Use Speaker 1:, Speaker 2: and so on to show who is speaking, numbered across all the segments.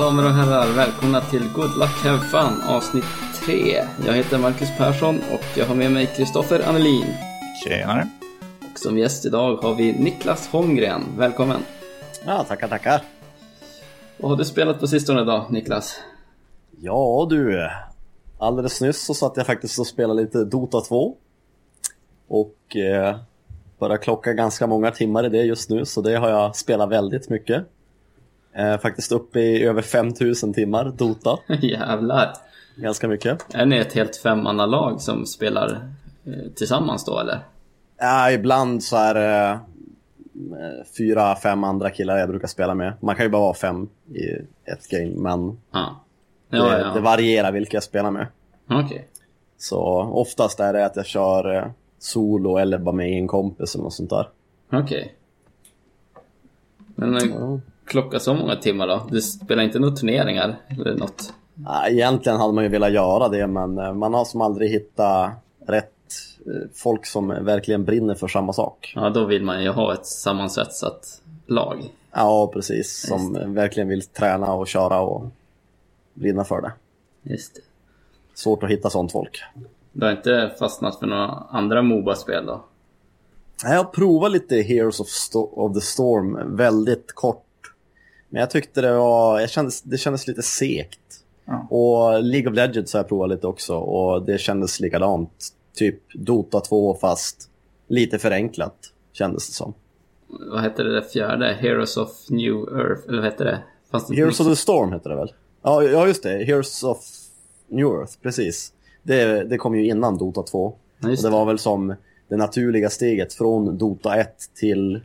Speaker 1: damer och herrar, välkomna till Good Luck Have Fun avsnitt 3. Jag heter Marcus Persson och jag har med mig Kristoffer Annelin.
Speaker 2: Tjenare.
Speaker 1: Och som gäst idag har vi Niklas Holmgren. Välkommen.
Speaker 3: Ja, tackar, tackar.
Speaker 1: Vad har du spelat på sistone då, Niklas?
Speaker 3: Ja du, alldeles nyss så satt jag faktiskt och spelade lite Dota 2. Och eh, börjar klocka ganska många timmar i det just nu, så det har jag spelat väldigt mycket. Eh, faktiskt uppe i över 5000 timmar Dota.
Speaker 1: Jävlar.
Speaker 3: Ganska mycket.
Speaker 1: Är ni ett helt femmannalag som spelar eh, tillsammans då eller?
Speaker 3: Ja, ibland så är det eh, fyra, fem andra killar jag brukar spela med. Man kan ju bara vara fem i ett game, men
Speaker 1: Ja.
Speaker 3: det,
Speaker 1: Ja,
Speaker 3: det varierar vilka jag spelar med.
Speaker 1: Okej.
Speaker 3: Så oftast är det att jag kör solo eller bara med en kompis eller något sånt där.
Speaker 1: Okej. Men eh,
Speaker 3: Ja.
Speaker 1: Klocka så många timmar då? Du spelar inte några turneringar eller något?
Speaker 3: Egentligen hade man ju velat göra det, men eh, man har som aldrig hittat rätt eh, folk som verkligen brinner för samma sak.
Speaker 1: Ja, då vill man ju ha ett sammansvetsat lag.
Speaker 3: Ja, precis. Som verkligen vill träna och köra och brinna för det.
Speaker 1: Just det.
Speaker 3: Svårt att hitta sånt folk.
Speaker 1: Du har inte fastnat för några andra Moba-spel då?
Speaker 3: Jag har provat lite Heroes of, of the Storm väldigt kort. Men jag tyckte det var, jag kändes, det kändes lite segt.
Speaker 2: Ja.
Speaker 3: Och League of Legends har jag provat lite också och det kändes likadant. Typ Dota 2 fast lite förenklat kändes det som.
Speaker 1: Vad hette det där fjärde? Heroes of New Earth? Eller vad hette det? Det
Speaker 3: Heroes of the Storm heter det väl? Ja, ja just det. Heroes of New Earth, precis. Det, det kom ju innan Dota 2.
Speaker 1: Ja,
Speaker 3: det
Speaker 1: det.
Speaker 3: var väl som det naturliga steget från Dota 1 till...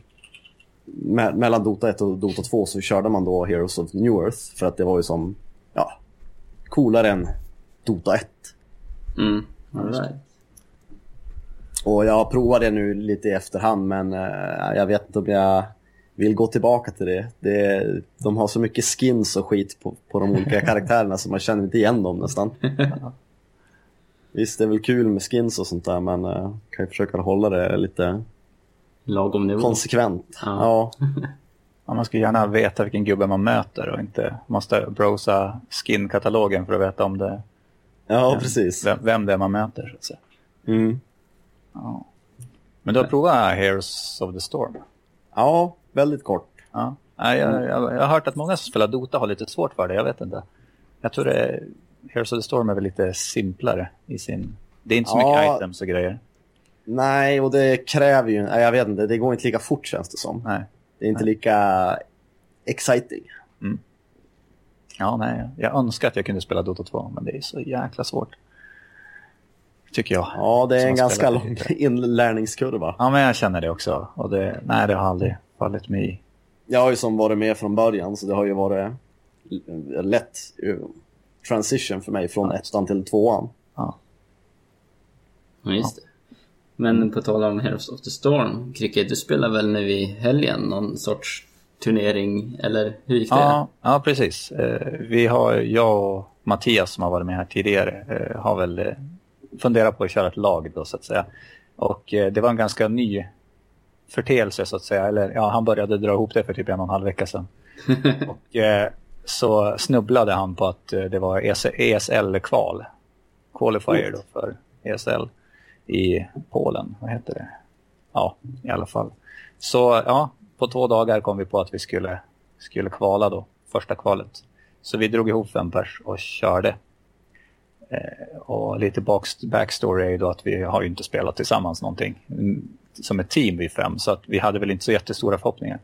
Speaker 3: Me mellan Dota 1 och Dota 2 så körde man då Heroes of New Earth för att det var ju som, ja, coolare än Dota 1.
Speaker 1: Mm. Right.
Speaker 3: Och jag har provat det nu lite i efterhand men eh, jag vet inte om jag vill gå tillbaka till det. det. De har så mycket skins och skit på, på de olika karaktärerna så man känner inte igen dem nästan. Visst, det är väl kul med skins och sånt där men eh, kan ju försöka hålla det lite
Speaker 1: Lagom nivå.
Speaker 3: konsekvent.
Speaker 1: Ja.
Speaker 3: Ja.
Speaker 2: Ja, man ska gärna veta vilken gubbe man möter och inte måste brosa skin-katalogen för att veta om det,
Speaker 3: ja, precis.
Speaker 2: vem, vem det är man möter. Så att säga.
Speaker 3: Mm.
Speaker 2: Ja. Men du har provat Heroes of the Storm?
Speaker 3: Ja, väldigt kort.
Speaker 2: Ja. Nej, jag, jag, jag har hört att många som spelar Dota har lite svårt för det, jag vet inte. Jag tror det Heroes of the Storm är väl lite simplare i sin... Det är inte så
Speaker 3: Ja.
Speaker 2: mycket items och grejer.
Speaker 3: Nej, och det kräver ju, nej, jag vet inte, det går inte lika fort känns det som.
Speaker 2: Nej.
Speaker 3: Det är inte lika exciting.
Speaker 2: Ja, nej. Jag önskar att jag kunde spela Dota 2, men det är så jäkla svårt. Tycker jag.
Speaker 3: Ja, det är en ganska lång inlärningskurva.
Speaker 2: Ja, men jag känner det också. Och det, nej, det har aldrig fallit mig i.
Speaker 3: Jag har ju som varit med från början så det har ju varit lätt eh, transition för mig från ettan till tvåan.
Speaker 2: Ja.
Speaker 1: Ja, just det. Men på tal om Heroes of the Storm, Kricke, du spelar väl nu i helgen någon sorts turnering, eller hur gick det?
Speaker 2: Ja, ja, precis. Eh, vi har, jag och Mattias som har varit med här tidigare eh, har väl eh, funderat på att köra ett lag då så att säga. Och det var en ganska ny förteelse så att säga. Eller ja, han började dra ihop det för typ en och en halv vecka sedan. och eh, så snubblade han på att det var ESL-kval. Qualifier då för ESL i Polen. Vad heter det? Ja, i alla fall. Så ja, på två dagar kom vi på att vi skulle, skulle kvala då, första kvalet. Så vi drog ihop fem pers och körde. Eh, och lite backstory är ju då att vi har ju inte spelat tillsammans någonting mm, som ett team vi fem, så att vi hade väl inte så jättestora förhoppningar.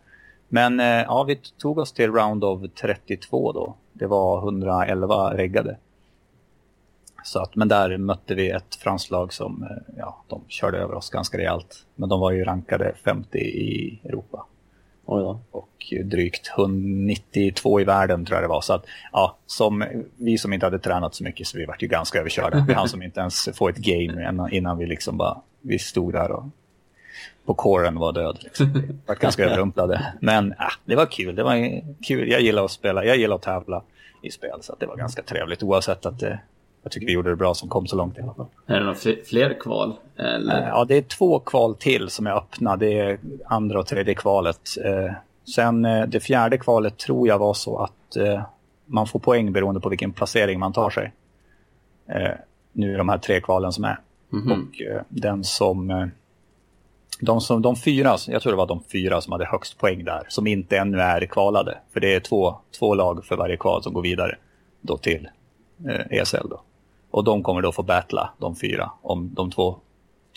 Speaker 2: Men eh, ja, vi tog oss till round of 32 då. Det var 111 reggade. Så att, men där mötte vi ett franskt lag som eh, ja, de körde över oss ganska rejält. Men de var ju rankade 50 i Europa
Speaker 3: Oj då.
Speaker 2: och drygt 192 i världen tror jag det var. Så att, ja, som, vi som inte hade tränat så mycket så vi vart ju ganska överkörda. Vi hann som inte ens få ett game innan, vi liksom bara, vi stod där och på kåren var död. Liksom. Vi vart ganska överrumplade. Men äh, det var kul, det var kul. Jag gillar att spela, jag gillar att tävla i spel så att det var ganska trevligt oavsett att det, jag tycker vi gjorde det bra som kom så långt i alla fall.
Speaker 1: Är det några fl- fler kval? Eller?
Speaker 2: Ja, det är två kval till som är öppna. Det är andra och tredje kvalet. Eh, Sen eh, det fjärde kvalet tror jag var så att eh, man får poäng beroende på vilken placering man tar sig. Eh, nu i de här tre kvalen som är.
Speaker 1: Mhm.
Speaker 2: Och eh, den som... Eh, de, som, de fyra, jag tror det var de fyra som hade högst poäng där, som inte ännu är kvalade. För det är två, två lag för varje kval som går vidare då till eh, ESL. Då. Och de kommer då få battla, de fyra, om de två,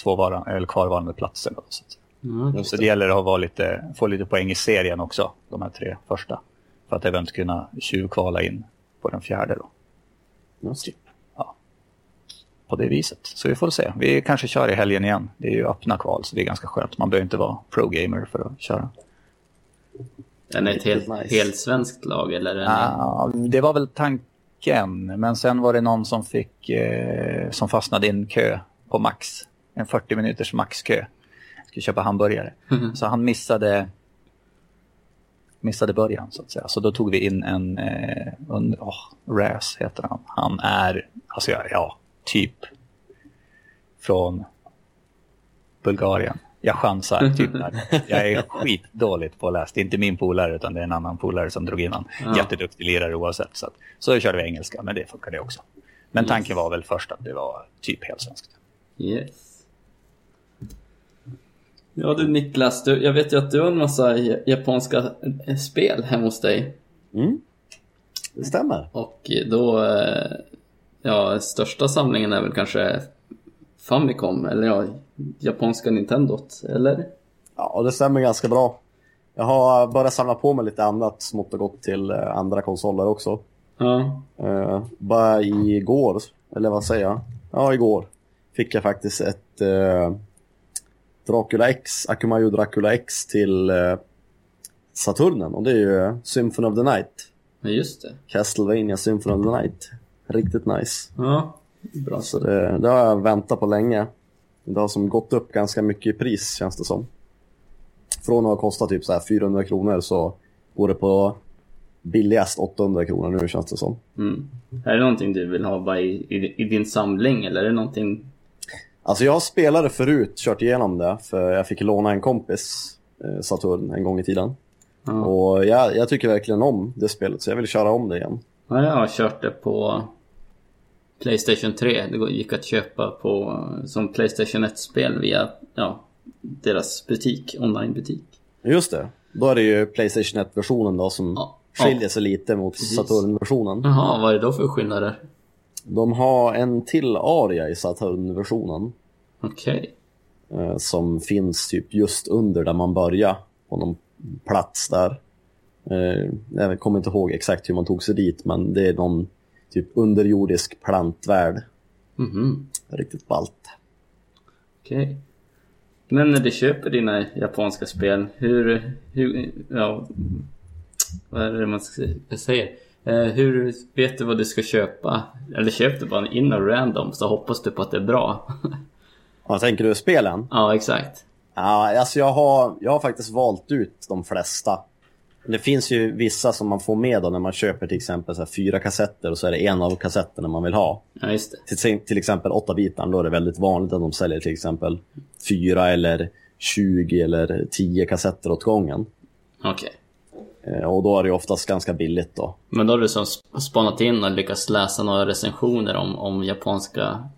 Speaker 2: två vara, eller kvarvarande platserna. Så.
Speaker 1: Ja,
Speaker 2: så det gäller att vara lite, få lite poäng i serien också, de här tre första. För att eventuellt kunna tjuvkvala in på den fjärde då.
Speaker 3: Just det.
Speaker 2: På det viset. Så vi får se. Vi kanske kör i helgen igen. Det är ju öppna kval så det är ganska skönt. Man behöver inte vara pro-gamer för att köra.
Speaker 1: Den är ett helt,
Speaker 3: Nice.
Speaker 1: helt svenskt lag eller?
Speaker 2: Ja, det var väl tanken. Men sen var det någon som fick eh, som fastnade i en kö på max. En 40 minuters maxkö. Skulle köpa hamburgare. Så han missade missade början så att säga. Så då tog vi in en, eh, en oh, Raz heter han. Han är, alltså ja, ja, typ från Bulgarien. Jag chansar typ. Jag är skitdåligt påläst. Det är inte min polare utan det är en annan polare som drog in han.
Speaker 1: Ja.
Speaker 2: Jätteduktig lirare oavsett. Så, att, så körde vi engelska, men det funkar det också. Men
Speaker 1: Yes.
Speaker 2: tanken var väl först att det var typ helt svenskt.
Speaker 1: Yes. Ja du Niklas, du, jag vet ju att du har en massa ja- japanska eh, spel hemma hos dig.
Speaker 3: Mm. Det stämmer.
Speaker 1: Och då, eh, ja, största samlingen är väl kanske Famicom, eller ja, japanska Nintendot, eller?
Speaker 3: Ja, det stämmer ganska bra. Jag har börjat samla på mig lite annat smått och gott till eh, andra konsoler också.
Speaker 1: Ja.
Speaker 3: Uh, bara igår, eller vad säger jag? Ja, igår fick jag faktiskt ett uh, Dracula X, Akumayo Dracula X till uh, Saturnen och det är ju Symphony of the Night.
Speaker 1: ja, just det.
Speaker 3: Castlevania Symphony of the Night. Riktigt nice.
Speaker 1: Ja, bra.
Speaker 3: Så det, det har jag väntat på länge. Det har som gått upp ganska mycket i pris känns det som. Från att ha kostat typ så här 400 kronor så går det på billigast 800 kronor nu känns det som.
Speaker 1: Mm. Är det någonting du vill ha bara i, i, i din samling, eller är det någonting...
Speaker 3: Alltså jag har spelare förut, kört igenom det, för jag fick låna en kompis eh, Saturn en gång i tiden.
Speaker 1: Ja.
Speaker 3: Och jag, jag tycker verkligen om det spelet, så jag vill köra om det igen.
Speaker 1: Ja, jag har kört det på Playstation 3. Det gick att köpa på som Playstation 1-spel via ja, deras butik, online-butik.
Speaker 3: Just det, då är det ju Playstation 1-versionen då som
Speaker 1: Ja.
Speaker 3: skiljer sig lite mot. Saturn-versionen.
Speaker 1: Jaha, vad är det då för skillnader?
Speaker 3: De har en till aria i Saturn-versionen.
Speaker 1: Okej.
Speaker 3: eh, som finns typ just under där man börjar på någon plats där. Eh, jag kommer inte ihåg exakt hur man tog sig dit men det är någon typ underjordisk plantvärld.
Speaker 1: Mhm.
Speaker 3: Riktigt ballt.
Speaker 1: Okej. Men när du köper dina japanska spel, hur... hur ja, vad är det man säger? Eh, hur vet du vad du ska köpa? Eller köper du bara in och random så hoppas du på att det är bra?
Speaker 3: Ja, tänker du spelen?
Speaker 1: ja, exakt.
Speaker 3: Ja, alltså jag har, jag har faktiskt valt ut de flesta. Det finns ju vissa som man får med då när man köper till exempel så fyra kassetter och så är det en av kassetterna man vill ha.
Speaker 1: Ja, just det.
Speaker 3: Till, till exempel 8 bitar då är det väldigt vanligt att de säljer till exempel fyra eller 20 eller 10 kassetter åt gången.
Speaker 1: Okej.
Speaker 3: Eh, Och då är det oftast ganska billigt då.
Speaker 1: Men då har du som sp- spanat in och lyckats läsa några recensioner om, om japanska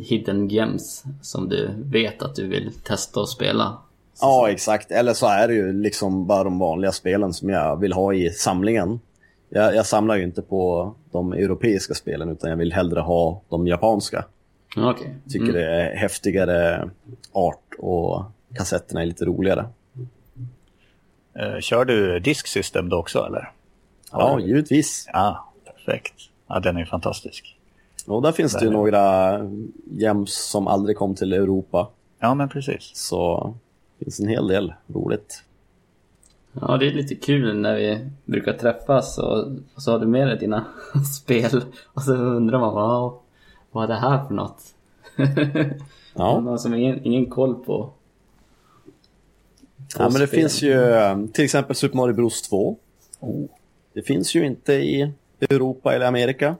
Speaker 1: hidden gems som du vet att du vill testa och spela.
Speaker 3: Ja, exakt. Eller så är det ju liksom bara de vanliga spelen som jag vill ha i samlingen. Jag, jag samlar ju inte på de europeiska spelen utan jag vill hellre ha de japanska. Tycker
Speaker 1: Mm.
Speaker 3: det är häftigare art och kassetterna är lite roligare.
Speaker 2: Eh, kör du disksystem då också eller?
Speaker 3: Ja, givetvis.
Speaker 2: Ja, perfekt. Ja, den är fantastisk.
Speaker 3: Och där finns det ju några gems som aldrig kom till Europa.
Speaker 2: Ja, men precis.
Speaker 3: Så finns en hel del roligt.
Speaker 1: Ja, det är lite kul när vi brukar träffas och, och så har du med dig dina spel och så undrar man vad, vad är det här för något?
Speaker 3: Ja.
Speaker 1: Man har som ingen, ingen koll på.
Speaker 3: Ja, men det
Speaker 1: spel.
Speaker 3: finns ju eh, till exempel Super Mario Bros 2. Det finns ju inte i Europa eller Amerika.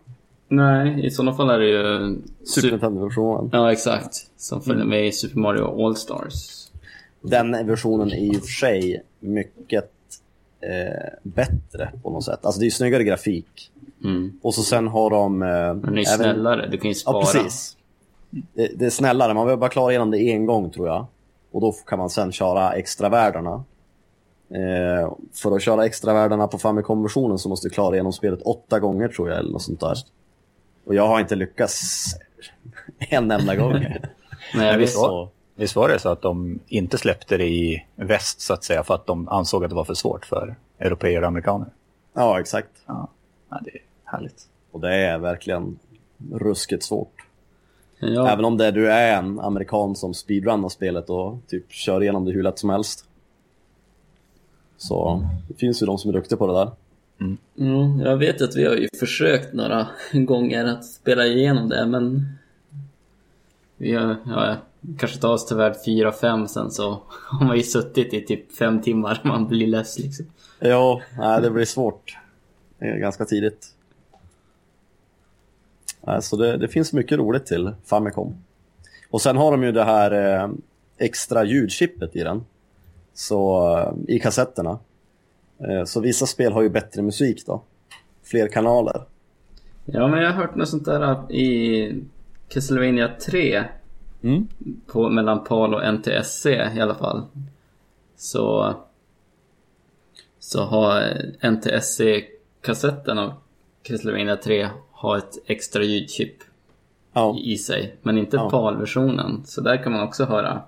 Speaker 1: Nej, i sådana fall är det ju...
Speaker 3: Super
Speaker 1: Sup-
Speaker 3: Nintendo-versionen.
Speaker 1: ja, exakt. Som följer med i Super Mario All-Stars.
Speaker 3: Den versionen är i och för sig mycket eh, bättre på något sätt. Alltså det är ju snyggare grafik.
Speaker 1: Mm.
Speaker 3: Och så sen har de... Eh,
Speaker 1: Men det är ju snällare, du kan ju spara.
Speaker 3: Ja, precis. Det, det är snällare, man behöver bara klara igenom det en gång tror jag. Och då kan man sen köra extravärdena. Eh, för att köra extravärdena på Famicom-versionen så måste du klara igenom spelet åtta gånger tror jag, eller något sånt där. Och jag har inte lyckats en enda gång.
Speaker 1: Nej, jag
Speaker 2: visst,
Speaker 1: visst.
Speaker 2: Visst var det så att de inte släppte det i väst så att säga för att de ansåg att det var för svårt för europeer och amerikaner?
Speaker 3: ja, exakt.
Speaker 2: Ja, ja det är härligt.
Speaker 3: Och det är verkligen ruskigt svårt.
Speaker 1: Ja,
Speaker 3: Även om det du är en amerikan som speedrunnar spelet och typ kör igenom det hur lätt som helst. Så det finns ju de som är duktiga på det där.
Speaker 1: Mm, jag vet att vi har ju försökt några gånger att spela igenom det, men vi har, ja, kanske tar oss till värld 4-5 sen så har man ju suttit i typ fem timmar man blir less liksom.
Speaker 3: Ja, nej, det blir svårt. Det är ganska tidigt. Så det, det finns mycket roligt till Famicom. Och sen har de ju det här eh, extra ljudchippet i den. Så eh, i kassetterna. Eh, så vissa spel har ju bättre musik då. Fler kanaler.
Speaker 1: Ja, men jag har hört något sånt där i Castlevania 3
Speaker 3: Mm.
Speaker 1: på, mellan PAL och NTSC i alla fall. Så, så har NTSC-kassetten av Castlevania 3 har ett extra ljudchip
Speaker 3: Ja.
Speaker 1: i sig, men inte
Speaker 3: Ja.
Speaker 1: PAL-versionen. Så där kan man också höra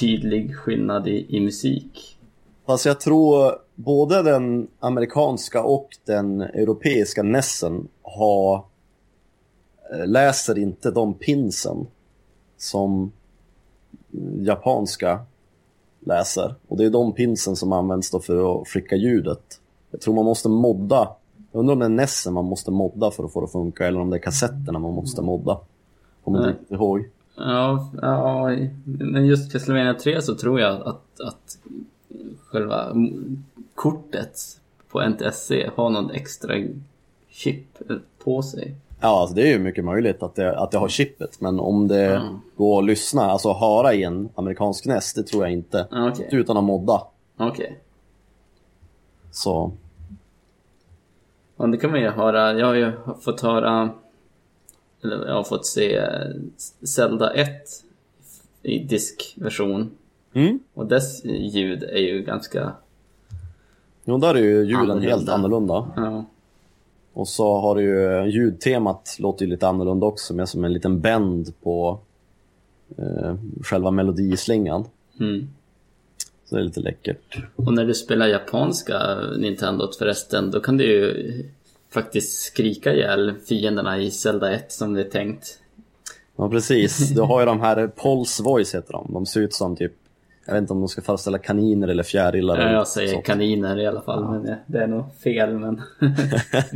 Speaker 1: tydlig skillnad i, i musik.
Speaker 3: Fast jag tror både den amerikanska och den europeiska Nessen har eh, läser inte de pinsen som japanska läser. Och det är de pinsen som används då för att skicka ljudet. Jag tror man måste modda. Jag undrar om det är Nessen man måste modda för att få det att funka eller om det är kassetterna man måste modda. Kommer inte
Speaker 1: Nej.
Speaker 3: riktigt ihåg.
Speaker 1: Ja, ja, men just Castlevania 3 så tror jag att, att själva kortet på NTSC har någon extra chip på sig.
Speaker 3: Ja, alltså det är ju mycket möjligt att det, att det har chippet. Men om det
Speaker 1: Ja.
Speaker 3: går att lyssna, alltså höra i en amerikansk NES, det tror jag inte.
Speaker 1: Ja, Okej,
Speaker 3: Utan att modda.
Speaker 1: okej.
Speaker 3: Så
Speaker 1: Ja, det kan man ju höra. Jag har ju fått höra, eller jag har fått se eh, Zelda 1 i diskversion.
Speaker 3: Mm.
Speaker 1: Och dess ljud är ju ganska,
Speaker 3: Jo, där är ju ljuden helt annorlunda.
Speaker 1: ja,
Speaker 3: Och så har du ju ljudtemat låter ju lite annorlunda också, med som en liten bend på eh, själva melodislingan.
Speaker 1: mm.
Speaker 3: Så det är lite läckert.
Speaker 1: Och när du spelar japanska Nintendot förresten, då kan du ju faktiskt skrika ihjäl fienderna i Zelda 1 som det är tänkt.
Speaker 3: Ja, precis. Du har ju de här Pulse Voice heter de. De ser ut som typ, jag vet inte om de ska föreställa kaniner eller fjärilar. eller
Speaker 1: Jag säger
Speaker 3: sånt.
Speaker 1: kaniner i alla fall, men det, det är nog fel. Men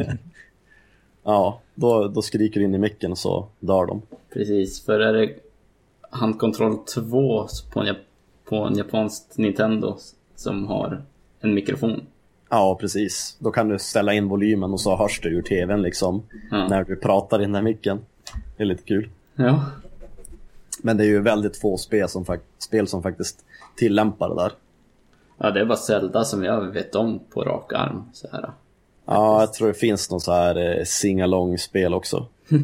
Speaker 3: Ja, då, då skriker du in i micken och så dör de.
Speaker 1: precis, för är det handkontroll 2 på en, på en japansk Nintendo som har en mikrofon.
Speaker 3: Ja, precis. Då kan du ställa in volymen och så hörs det ur tvn liksom.
Speaker 1: Ja.
Speaker 3: När du pratar i den här micken. Det är lite kul.
Speaker 1: Ja,
Speaker 3: Men det är ju väldigt få spel som, spel som faktiskt tillämpar det där.
Speaker 1: ja det är bara Zelda som jag vet om på rak arm. Så här.
Speaker 3: Ja, jag tror det finns någon så här eh, sing-along-spel också.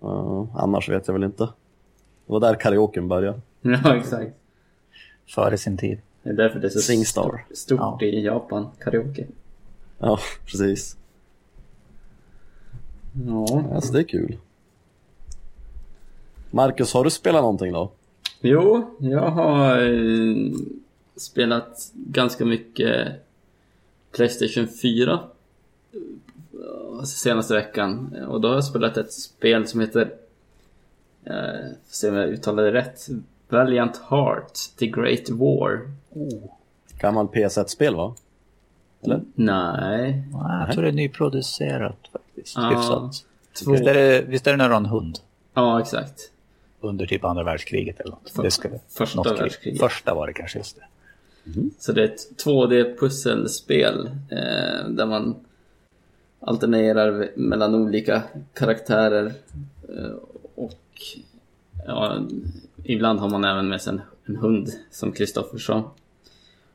Speaker 3: Ja, annars vet jag väl inte. Det var där karaoken började.
Speaker 1: ja, exakt.
Speaker 2: Före sin tid.
Speaker 1: Det är därför det är så
Speaker 3: Singstar.
Speaker 1: stort, stort
Speaker 2: Ja.
Speaker 1: i Japan, karaoke.
Speaker 3: Ja, precis.
Speaker 1: Ja.
Speaker 3: Alltså det är kul. Marcus, har du spelat någonting då?
Speaker 1: Jo, jag har eh, spelat ganska mycket Playstation 4 eh, senaste veckan. Och då har jag spelat ett spel som heter, eh, se om jag uttalar det rätt, Valiant Heart, The Great War.
Speaker 3: Gammal PS1-spel va? Eller?
Speaker 1: Nej,
Speaker 2: Ja, jag tror det är nyproducerat faktiskt.
Speaker 1: Ja.
Speaker 2: Hyfsat.
Speaker 1: Två.
Speaker 2: Visst är, det, visst är det när du har en hund?
Speaker 1: ja exakt.
Speaker 2: Under typ andra världskriget eller något.
Speaker 1: För-
Speaker 2: Det ska,
Speaker 1: första
Speaker 2: något krig.
Speaker 1: världskriget.
Speaker 2: Första var det kanske, just det. Mm.
Speaker 1: Så det är ett 2D-pusselspel eh, där man alternerar mellan olika karaktärer eh, och ja, ibland har man även med sig en, en hund som Kristoffer sa.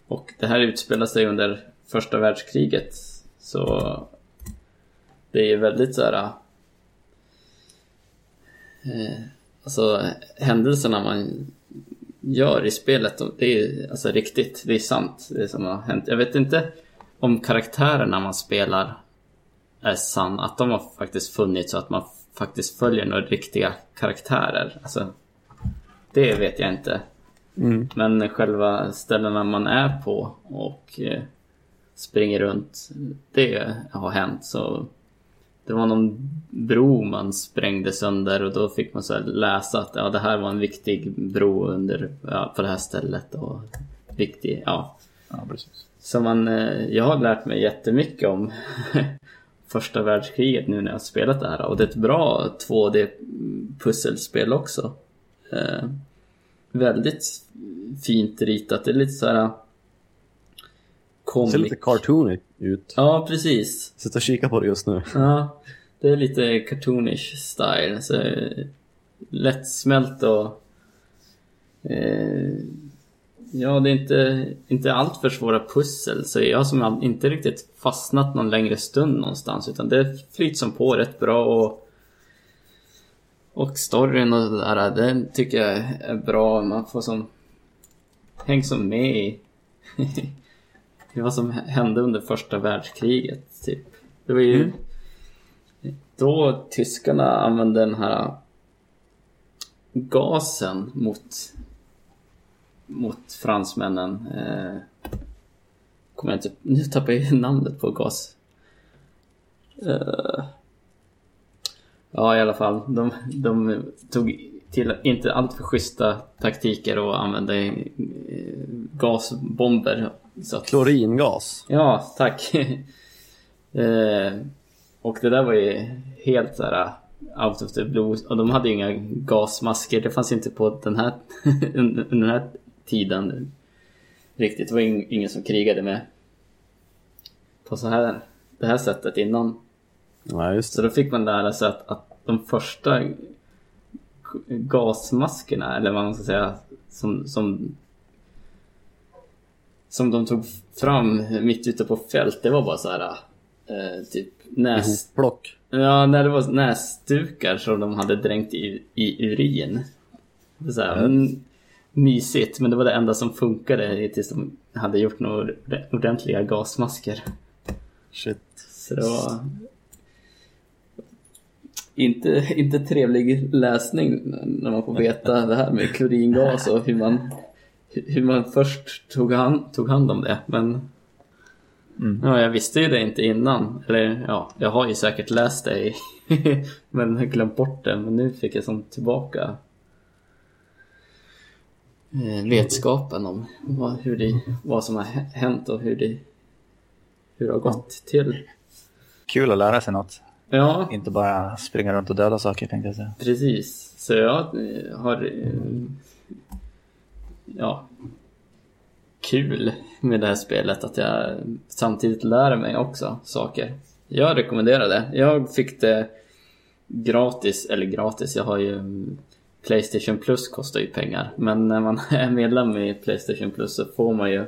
Speaker 1: och det här utspelar sig under första världskriget. Så det är väldigt så här... Eh, alltså händelserna man gör i spelet, det är alltså riktigt, det är sant, det som har hänt. Jag vet inte om karaktärerna man spelar är sann, att de har faktiskt funnits så att man faktiskt följer några riktiga karaktärer. Alltså, det vet jag inte.
Speaker 3: Mm.
Speaker 1: Men själva ställena man är på och eh, springer runt, det har hänt. Så det var någon bro man sprängde sönder och då fick man så läsa att ja, det här var en viktig bro under, ja, på det här stället. Och viktig, ja.
Speaker 2: Ja, precis.
Speaker 1: Så man, eh, jag har lärt mig jättemycket om första världskriget nu när jag har spelat det här. Och det är ett bra 2D-pusselspel också. Eh, väldigt fint ritat. Det är lite så här...
Speaker 3: Det ser lite cartoony ut.
Speaker 1: Ja, precis.
Speaker 3: Sitter och kikar på det just nu.
Speaker 1: Ja, det är lite cartoonish style. Så, lättsmält och... Eh, ja, det är inte, inte allt för svåra pussel. Så jag som inte riktigt fastnat någon längre stund någonstans. Utan det flyter som på rätt bra och... Och storyn och det där, den tycker jag är bra. Man får som... Häng som med i... i vad som hände under första världskriget, typ. Det var ju...
Speaker 3: Mm.
Speaker 1: Då tyskarna använde den här gasen mot mot fransmännen. Eh, kommer jag inte... Nu tappar jag namnet på gas. Eh, ja, i alla fall. De, de tog till inte alltför schyssta taktiker och använde gasbomber. Så
Speaker 3: Kloringas.
Speaker 1: Ja, tack. eh, och det där var ju helt så här out of the blue. Och de hade ju inga gasmasker. Det fanns inte på den här, den här tiden riktigt. Det var ing- ingen som krigade med på så här, det här sättet innan.
Speaker 3: Ja,
Speaker 1: Så då fick man lära sig att, att de första gasmaskerna, eller vad man ska säga, som, som, som de tog fram mitt ute på fält, det var bara så här eh, typ näs...
Speaker 3: Ihopplock.
Speaker 1: Ja, när det var näsdukar som de hade dränkt i, i urin. Det så här, mm, mysigt, men det var det enda som funkade tills de hade gjort några ordentliga gasmasker.
Speaker 3: Shit.
Speaker 1: Så det var inte, inte trevlig läsning när man får veta det här med kloringas och hur man, hur man först tog hand, tog hand om det. Men
Speaker 2: Mm.
Speaker 1: ja, jag visste ju det inte innan. Eller ja, jag har ju säkert läst det i, men har glömt bort det. Men nu fick jag som tillbaka eh, vetskapen om vad, hur det, vad som har hä- hänt och hur det, hur det har gått till.
Speaker 2: Kul att lära sig något.
Speaker 1: Ja,
Speaker 2: Inte bara springa runt och döda saker tänkte jag säga.
Speaker 1: Precis, så jag har eh, ja, kul med det här spelet att jag samtidigt lär mig också saker. Jag rekommenderar det. Jag fick det gratis, eller gratis, jag har ju mm, Playstation Plus kostar ju pengar. Men när man är medlem i Playstation Plus så får man ju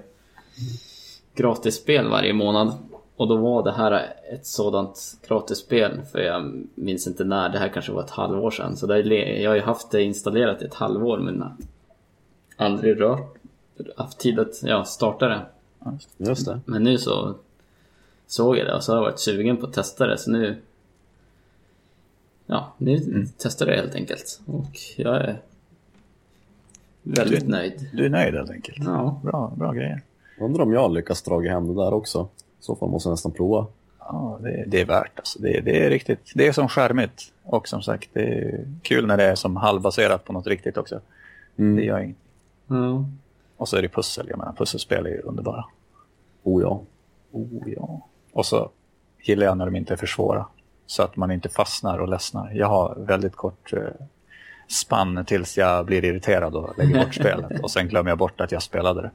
Speaker 1: gratis spel varje månad. Och då var det här ett sådant gratisspel, för jag minns inte när, det här kanske var ett halvår sedan. Så det är, jag har ju haft det installerat i ett halvår men aldrig rört, haft tid att ja, starta det.
Speaker 3: Just det.
Speaker 1: Men nu så såg jag det och så har jag varit sugen på att testa det så nu Ja, nu testar jag det helt enkelt. Och jag är väldigt
Speaker 2: Du-
Speaker 1: nöjd.
Speaker 2: Du är nöjd helt enkelt.
Speaker 1: Ja,
Speaker 2: Bra, bra grejer.
Speaker 3: Undrar om jag lyckas dra hem det där också. I så fall måste jag nästan prova.
Speaker 2: Ja, det, det är värt alltså. Det, det är riktigt. Det är som skärmigt. Och som sagt, det är kul när det är som halvbaserat på något riktigt också.
Speaker 3: Mm.
Speaker 2: Det gör inget.
Speaker 1: Ja.
Speaker 2: Och så är det pussel. Jag menar, pusselspel är ju underbara.
Speaker 3: Oh ja.
Speaker 2: Oh ja. Och så gillar jag när de inte är för svåra. Så att man inte fastnar och ledsnar. Jag har väldigt kort eh, spann tills jag blir irriterad och lägger bort spelet. Och sen glömmer jag bort att jag spelade det.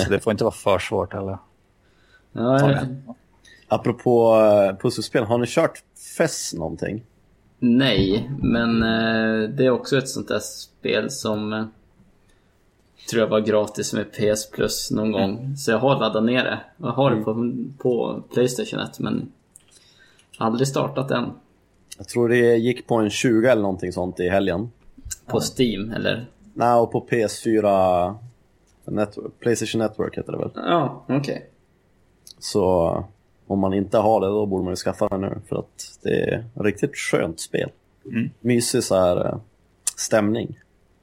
Speaker 2: Så det får inte vara för svårt heller.
Speaker 1: ja.
Speaker 3: Apropå uh, pusselspel, har ni kört FES någonting?
Speaker 1: Nej, men eh, det är också ett sånt där spel som... Tror jag var gratis med PS Plus någon gång. Så jag har laddat ner det. Jag har det på, på Playstation 1 men aldrig startat än.
Speaker 3: Jag tror det gick på en 20 eller någonting sånt i helgen.
Speaker 1: På Steam eller?
Speaker 3: Nej, och på PS4 Network, Playstation Network heter det väl.
Speaker 1: Ja, okej.
Speaker 3: Så om man inte har det då borde man ju skaffa det nu för att det är ett riktigt skönt spel.
Speaker 2: Mm.
Speaker 3: Mysig så här eh, stämning.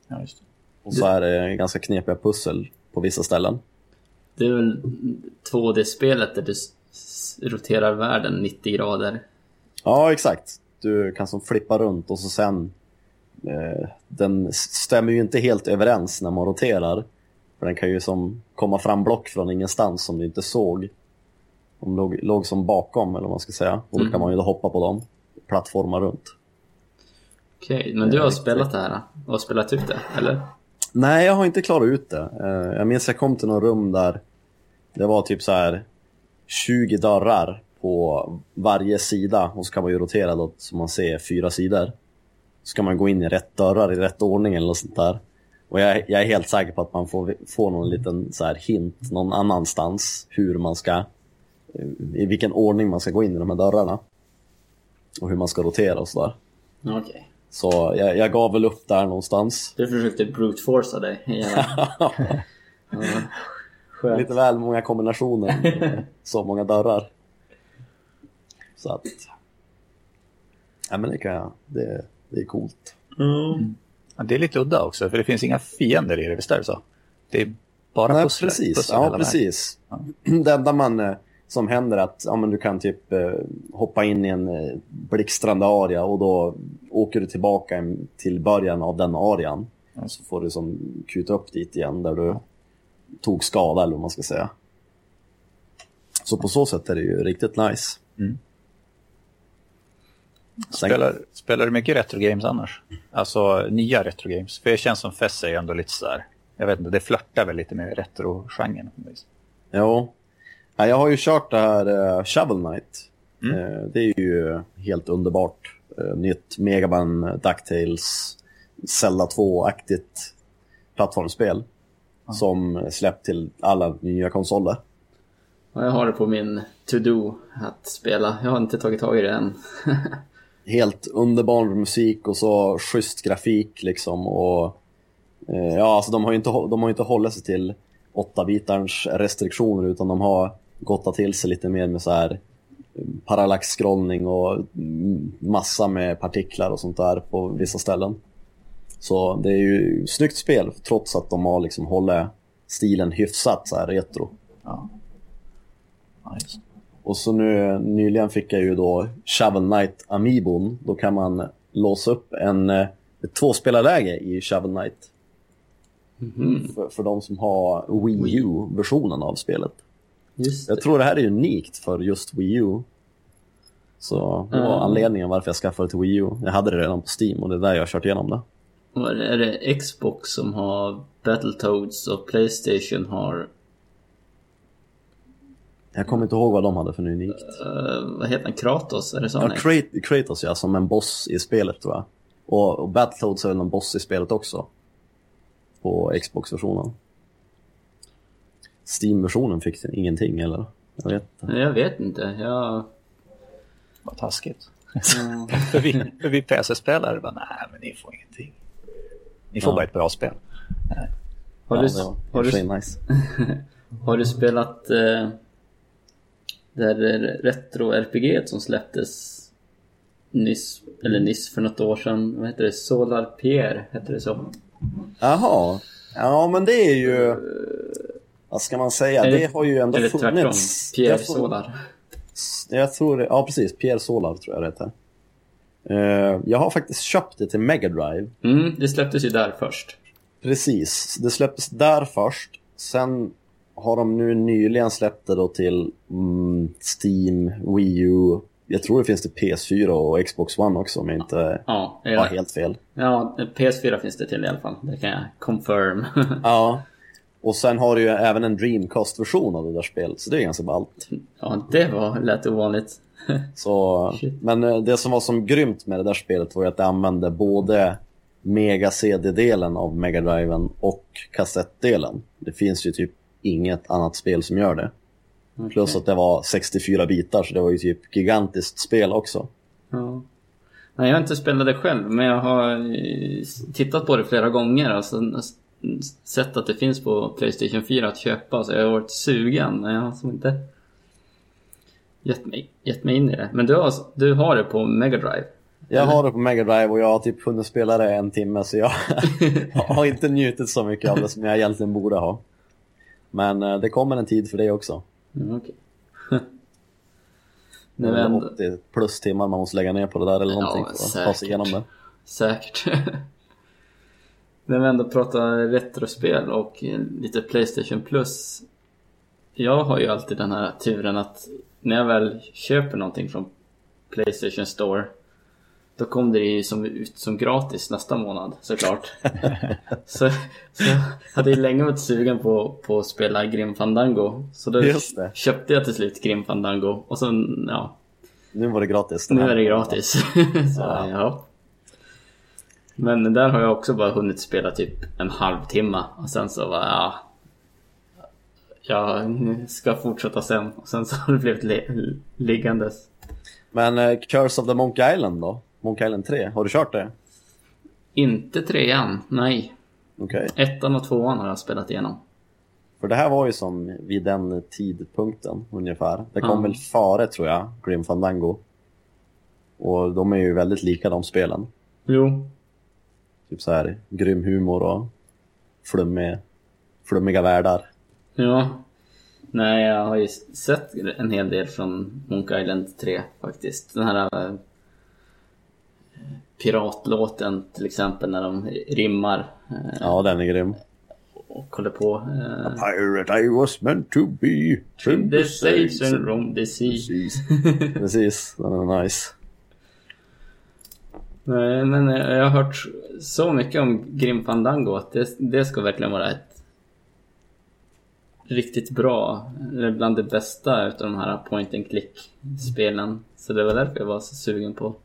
Speaker 2: Ja, just det.
Speaker 3: Och så är det ganska knepiga pussel på vissa ställen.
Speaker 1: Det är väl 2D-spelet där du roterar världen 90 grader.
Speaker 3: Ja, exakt. Du kan som flippa runt och så sen... Eh, den stämmer ju inte helt överens när man roterar. För den kan ju som komma fram block från ingenstans som du inte såg. De låg, låg som bakom, eller vad man ska säga. Och då kan man ju då hoppa på dem. Plattforma runt.
Speaker 1: Okej, men du har spelat det här och spelat ut det, eller?
Speaker 3: Nej, jag har inte klarat ut det. Eh, jag minns jag kom till något rum där det var typ så här 20 dörrar på varje sida och så kan man ju rotera då så man ser fyra sidor. Så kan man gå in i rätt dörrar i rätt ordning eller något sånt där. Och jag, jag är helt säker på att man får, får någon liten så här hint någon annanstans hur man ska, eh, i vilken ordning man ska gå in i de här dörrarna. Och hur man ska rotera och sådär.
Speaker 1: Okej.
Speaker 3: Så jag, jag gav väl upp där någonstans.
Speaker 1: Du försökte brute forca dig. Ja. Ja.
Speaker 3: Lite väl många kombinationer, så många dörrar. Så att... Ja men det kan jag, det, det är coolt.
Speaker 1: Mm.
Speaker 2: Ja, det är lite udda också, för det finns inga fiender i det, visst är det så? Det är bara
Speaker 3: Nej,
Speaker 2: pussel,
Speaker 3: precis.
Speaker 2: pussel
Speaker 3: Ja, precis. Det enda man, eh, som händer att ja, men du kan typ eh, hoppa in i en eh, blixtrande area och då åker du tillbaka till början av den arean. Så får du som kuta upp dit igen där du tog skada eller vad man ska säga. Så på så sätt är det ju riktigt nice.
Speaker 2: Mm. Spelar, spelar du mycket retro games annars? Alltså nya retro games? För det känns som Fess är ändå lite sådär, jag vet inte, det flörtar väl lite med retro-genren.
Speaker 3: Jo. Ja, jag har ju kört det här uh, Shovel Knight.
Speaker 2: Mm.
Speaker 3: Eh, det är ju helt underbart. Uh, nytt Megaman, DuckTales, Zelda 2-aktigt plattformsspel. Som släppt till alla nya konsoler.
Speaker 1: Ja, jag har det på min to-do att spela. Jag har inte tagit tag i det än.
Speaker 3: Helt underbar musik och så schysst grafik liksom. Och, eh, ja, alltså de har ju inte, de har inte hållit sig till 8-bitarns restriktioner utan de har gottat till sig lite mer med så här eh, parallax-scrollning och mm, massa med partiklar och sånt där på vissa ställen. Så det är ju snyggt spel trots att de har liksom hållit stilen hyfsat så här retro.
Speaker 2: Ja. Nice.
Speaker 3: Och så nu nyligen fick jag ju då Shovel Knight Amiibon. Då kan man låsa upp en, eh, ett tvåspelarläge i Shovel Knight. För, för de som har Wii U-versionen av spelet.
Speaker 1: Just
Speaker 3: Jag tror det här är unikt för just Wii U. Så det var
Speaker 1: Mm.
Speaker 3: anledningen varför jag skaffade till Wii U. Jag hade det redan på Steam och det är där jag har kört igenom det.
Speaker 1: Och Är det Xbox som har Battletoads och Playstation har,
Speaker 3: Jag kommer inte ihåg vad de hade för unikt.
Speaker 1: eh, vad heter han, Kratos? Är det så?
Speaker 3: Ja. Krat- Kratos ja, som en boss i spelet tror jag. Och, och Battletoads är väl en boss i spelet också. På Xbox-versionen. Steam-versionen fick ingenting eller? Jag vet inte.
Speaker 1: Jag vet inte. Jag...
Speaker 2: Vad taskigt.
Speaker 1: Ja.
Speaker 2: för vi, för vi PC-spelare bara, nej men ni får ingenting. Ni får
Speaker 3: Ja.
Speaker 2: bara ett bra spel.
Speaker 1: Har,
Speaker 3: ja,
Speaker 1: du,
Speaker 3: det var
Speaker 1: har, du,
Speaker 3: nice.
Speaker 1: har du spelat eh, det här retro-RPG som släpptes nyss, eller nyss för något år sedan? Vad heter det? Solar Pierre, heter det så?
Speaker 3: Jaha. Ja, men det är ju... Vad ska man säga?
Speaker 1: Eller-
Speaker 3: det har ju ändå
Speaker 1: Eller tvärtom,
Speaker 3: funnits...
Speaker 1: Pierre
Speaker 3: jag tror-
Speaker 1: Solar.
Speaker 3: Jag tror det, ja precis, Pierre Solar tror jag det heter. Eh, jag har faktiskt köpt det till Mega Drive.
Speaker 1: Mm, det släpptes ju där först.
Speaker 3: Precis, det släpptes där först. Sen har de nu nyligen släppt det då till mm, Steam, Wii U. Jag tror det finns till PS4 och Xbox One också om jag inte
Speaker 1: Ja,
Speaker 3: har helt fel.
Speaker 1: ja, PS4 finns det till i alla fall. Det kan jag confirm.
Speaker 3: Ja. Och sen har du ju även en Dreamcast-version av det där spelet, så det är ganska ballt.
Speaker 1: ja, det var lätt ovanligt.
Speaker 3: Så,
Speaker 1: Shit.
Speaker 3: men eh, det som var som grymt med det där spelet var ju att det använde både Mega CD-delen av Mega Driven och kassettdelen. Det finns ju typ inget annat spel som gör det. Plus att det var 64 bitar så det var ju typ gigantiskt spel också.
Speaker 1: Ja. Nej, jag har inte spelat det själv, men jag har eh, tittat på det flera gånger. Alltså, sett att det finns på Playstation 4 att köpa, så jag har varit sugen. Men jag har som inte gett mig, gett mig in i det. Men du har, du har det på Mega Drive?
Speaker 3: Jag har det på Mega Drive och jag har typ hunnit spela det en timme så jag har inte njutit så mycket av det som jag egentligen borde ha. Men eh, det kommer en tid för det också.
Speaker 1: Mm.
Speaker 3: Det
Speaker 1: Nu
Speaker 3: är
Speaker 1: ändå,
Speaker 3: 80 plus timmar man måste lägga ner på det där eller någonting
Speaker 1: Ja,
Speaker 3: för att ta sig igenom det.
Speaker 1: säkert. När vi ändå pratar retrospel och lite Playstation Plus. Jag har ju alltid den här turen att när jag väl köper någonting från Playstation Store då kom det ju som, ut som gratis nästa månad såklart. så, så hade ju länge varit sugen på, på att spela Grim Fandango. Så då köpte jag till slut Grim Fandango och sen, ja,
Speaker 3: Nu var det gratis.
Speaker 1: nu är det gratis. så,
Speaker 3: Ja.
Speaker 1: ja. Men där har jag också bara hunnit spela typ en halvtimme och sen så var ja, jag ska fortsätta sen och sen så har det blivit li- liggandes.
Speaker 3: Men eh, Curse of the Monkey Island då? Monkey Island 3, har du kört det?
Speaker 1: Inte trean, nej.
Speaker 3: Okej.
Speaker 1: Ettan och tvåan har jag spelat igenom.
Speaker 3: För det här var ju som vid den tidpunkten ungefär. Det kom
Speaker 1: Ja.
Speaker 3: väl före tror jag, Grim Fandango. Och de är ju väldigt lika de spelen.
Speaker 1: Jo.
Speaker 3: Typ så här grym humor och flummig, flummiga världar.
Speaker 1: Ja. Nej, jag har ju sett en hel del från Monkey Island 3 faktiskt. Den här äh, piratlåten till exempel när de rimmar äh,
Speaker 3: Ja, den är grym.
Speaker 1: och håller på. Äh,
Speaker 3: Pirate I was meant to be.
Speaker 1: Trim the sails and roam the sea.
Speaker 3: Precis. Precis, den är nice.
Speaker 1: Nej, men eh, jag har hört så mycket om Grim Fandango att det, det ska verkligen vara ett riktigt bra, eller bland det bästa utav de här point and click-spelen. Så det var därför jag var så sugen på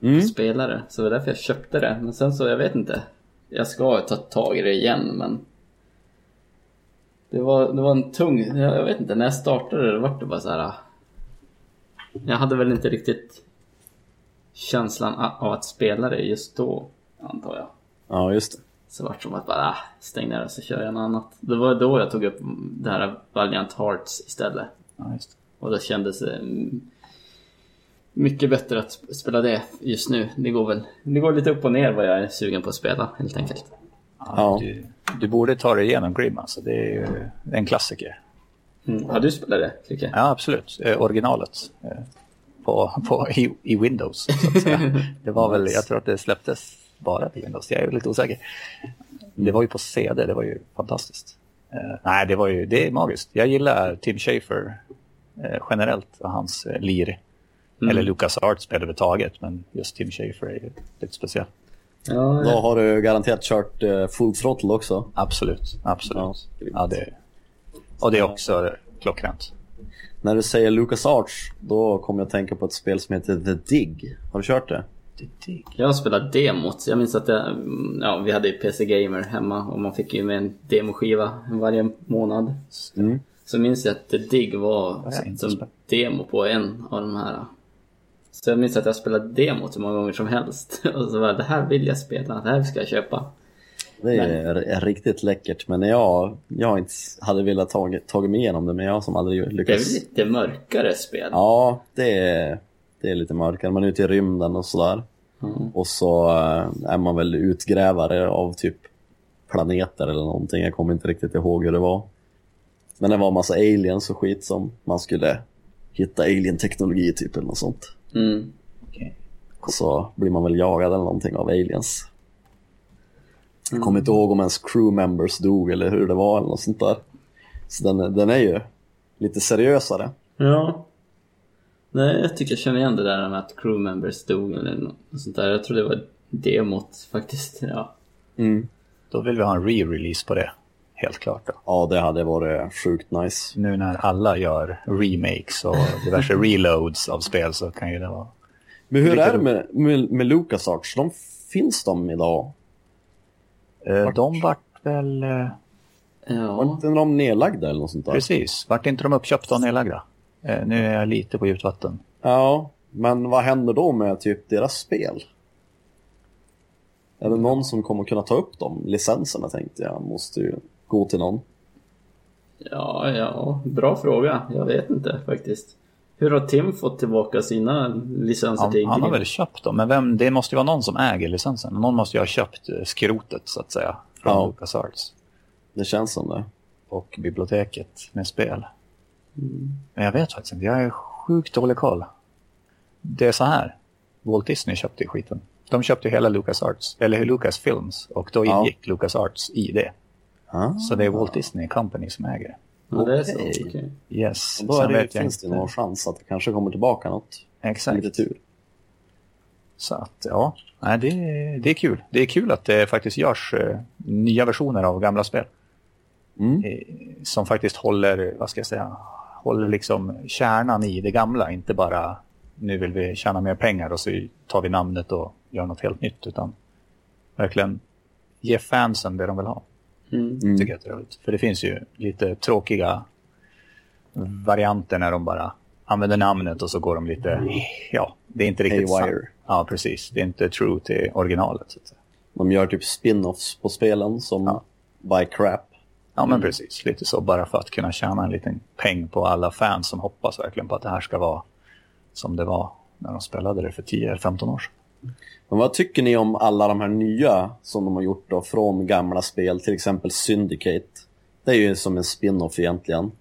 Speaker 3: Mm.
Speaker 1: att spela det. Så det var därför jag köpte det. Men sen så, jag vet inte. Jag ska ta tag i det igen, men det var, det var en tung, jag, jag vet inte, när jag startade det var det bara så här. Jag hade väl inte riktigt känslan av att spela det just då, antar jag.
Speaker 3: Ja, just det.
Speaker 1: Så vart det som att bara, ah, stäng ner det så kör jag något annat. Det var då jag tog upp det här Valiant Hearts istället.
Speaker 2: Ja, just. det.
Speaker 1: Och då kändes det mm, mycket bättre att spela det just nu. Det går väl, det går lite upp och ner vad jag är sugen på att spela helt enkelt.
Speaker 3: Ja.
Speaker 2: Du, du borde ta dig igenom Grim alltså. Det är ju en klassiker.
Speaker 1: Mm. Har du spelat det, Krycke?
Speaker 2: Ja, absolut. Eh, originalet. Eh, på, på, i, I Windows. Det var väl, jag tror att det släpptes bara till Windows. Jag är lite osäker. Det var ju på CD, det var ju fantastiskt. Eh, nej, det var ju, det är magiskt. Jag gillar Tim Schafer eh, generellt och hans eh, lir.
Speaker 1: Mm.
Speaker 2: Eller Lucas Arts överhuvudtaget, men just Tim Schafer är ju lite speciell.
Speaker 1: Ja,
Speaker 3: Då har du garanterat kört eh, full throttle också.
Speaker 2: Absolut, absolut.
Speaker 3: Ja,
Speaker 2: Ja, det, och det är också klockrent.
Speaker 3: När du säger Lucas Arts, då kommer jag att tänka på ett spel som heter The Dig. Har du kört det?
Speaker 1: jag har spelat demot. Jag minns att jag, mm, ja, vi hade PC Gamer hemma och man fick ju med en demoskiva varje månad.
Speaker 3: Mm.
Speaker 1: Så minns jag att The Dig var som demo på en av de här. Så jag minns att jag spelade demot hur många gånger som helst. Och så var det, det här vill jag spela, det här ska jag köpa.
Speaker 3: Det är, är riktigt läckert, men jag, jag inte hade velat tagit, tagit mig igenom det, men jag som aldrig
Speaker 1: Det är
Speaker 3: lyckats.
Speaker 1: lite mörkare spel.
Speaker 3: Ja, det är, det är lite mörkare. Man är ute i rymden och sådär.
Speaker 1: Mm.
Speaker 3: Och så eh, är man väl utgrävare av typ planeter eller någonting. Jag kommer inte riktigt ihåg hur det var. Men det var massa aliens och skit som man skulle hitta alien-teknologi typ eller något sånt.
Speaker 1: Mm.
Speaker 3: Och så blir man väl jagad eller någonting av aliens. Jag kommer inte ihåg om ens crew members dog eller hur det var eller något sånt där. Så den, den är ju lite seriösare.
Speaker 1: Ja. Nej, jag tycker jag känner igen det där med att crew members dog eller något sånt där. Jag tror det var demot faktiskt. Ja.
Speaker 3: Mm.
Speaker 2: Då vill vi ha en re-release på det. Helt klart. Då.
Speaker 3: Ja, det hade varit sjukt nice.
Speaker 2: Nu när alla gör remakes och diverse reloads av spel så kan ju det vara...
Speaker 3: Men hur är det med, med, med LucasArts? De finns de idag?
Speaker 2: Eh, de vart väl... Eh,
Speaker 3: Var
Speaker 1: Ja,
Speaker 3: inte de nedlagda eller något sånt där?
Speaker 2: precis, vart inte de uppköpta och nedlagda? Eh, nu är jag lite på djupt vatten.
Speaker 3: Ja, men vad händer då med typ deras spel? Är det någon som kommer kunna ta upp de licenserna tänkte jag. Måste ju gå till någon.
Speaker 1: ja, ja, bra fråga. Jag vet inte faktiskt. Hur har Tim fått tillbaka sina licenser till
Speaker 2: Han, han har väl köpt dem, men vem, det måste ju vara någon som äger licensen. Någon måste ju ha köpt eh, skrotet så att säga från
Speaker 3: Ja.
Speaker 2: LucasArts
Speaker 3: Det känns som det.
Speaker 2: och biblioteket med spel. Men jag vet faktiskt inte, jag är sjukt dålig koll. Det är så här, Walt Disney köpte ju skiten. De köpte hela LucasArts, eller Lucasfilms, och då
Speaker 3: Ja.
Speaker 2: ingick LucasArts i det.
Speaker 3: Ah.
Speaker 2: Så det är Walt Disney Company som äger det.
Speaker 1: Ja, det är så.
Speaker 3: Okej.
Speaker 1: okej.
Speaker 2: Yes,
Speaker 3: Då
Speaker 2: sen
Speaker 3: det,
Speaker 2: vet jag
Speaker 3: finns det någon chans att det kanske kommer tillbaka något.
Speaker 2: Exakt.
Speaker 3: Lite tur.
Speaker 2: Så att, ja, nej, det, det är kul. Det är kul att det faktiskt görs eh, nya versioner av gamla spel.
Speaker 3: Mm.
Speaker 2: Eh, som faktiskt håller, vad ska jag säga, håller liksom kärnan i det gamla. Inte bara nu vill vi tjäna mer pengar och så tar vi namnet och gör något helt nytt. Utan verkligen ge fansen det de vill ha.
Speaker 1: Mm.
Speaker 2: Tycker jag är trevligt. För det finns ju lite tråkiga varianter när de bara använder namnet och så går de lite, ja, det är inte riktigt sant. Ja, precis. Det är inte true till originalet. Så att säga.
Speaker 3: De gör typ spin-offs på spelen som
Speaker 2: Ja.
Speaker 3: Buy Crap.
Speaker 2: Ja, men precis. Lite så bara för att kunna tjäna en liten peng på alla fans som hoppas verkligen på att det här ska vara som det var när de spelade det för 10-15 år sedan.
Speaker 3: Men vad tycker ni om alla de här nya som de har gjort då från gamla spel, till exempel Syndicate? Det är ju som en spin-off egentligen.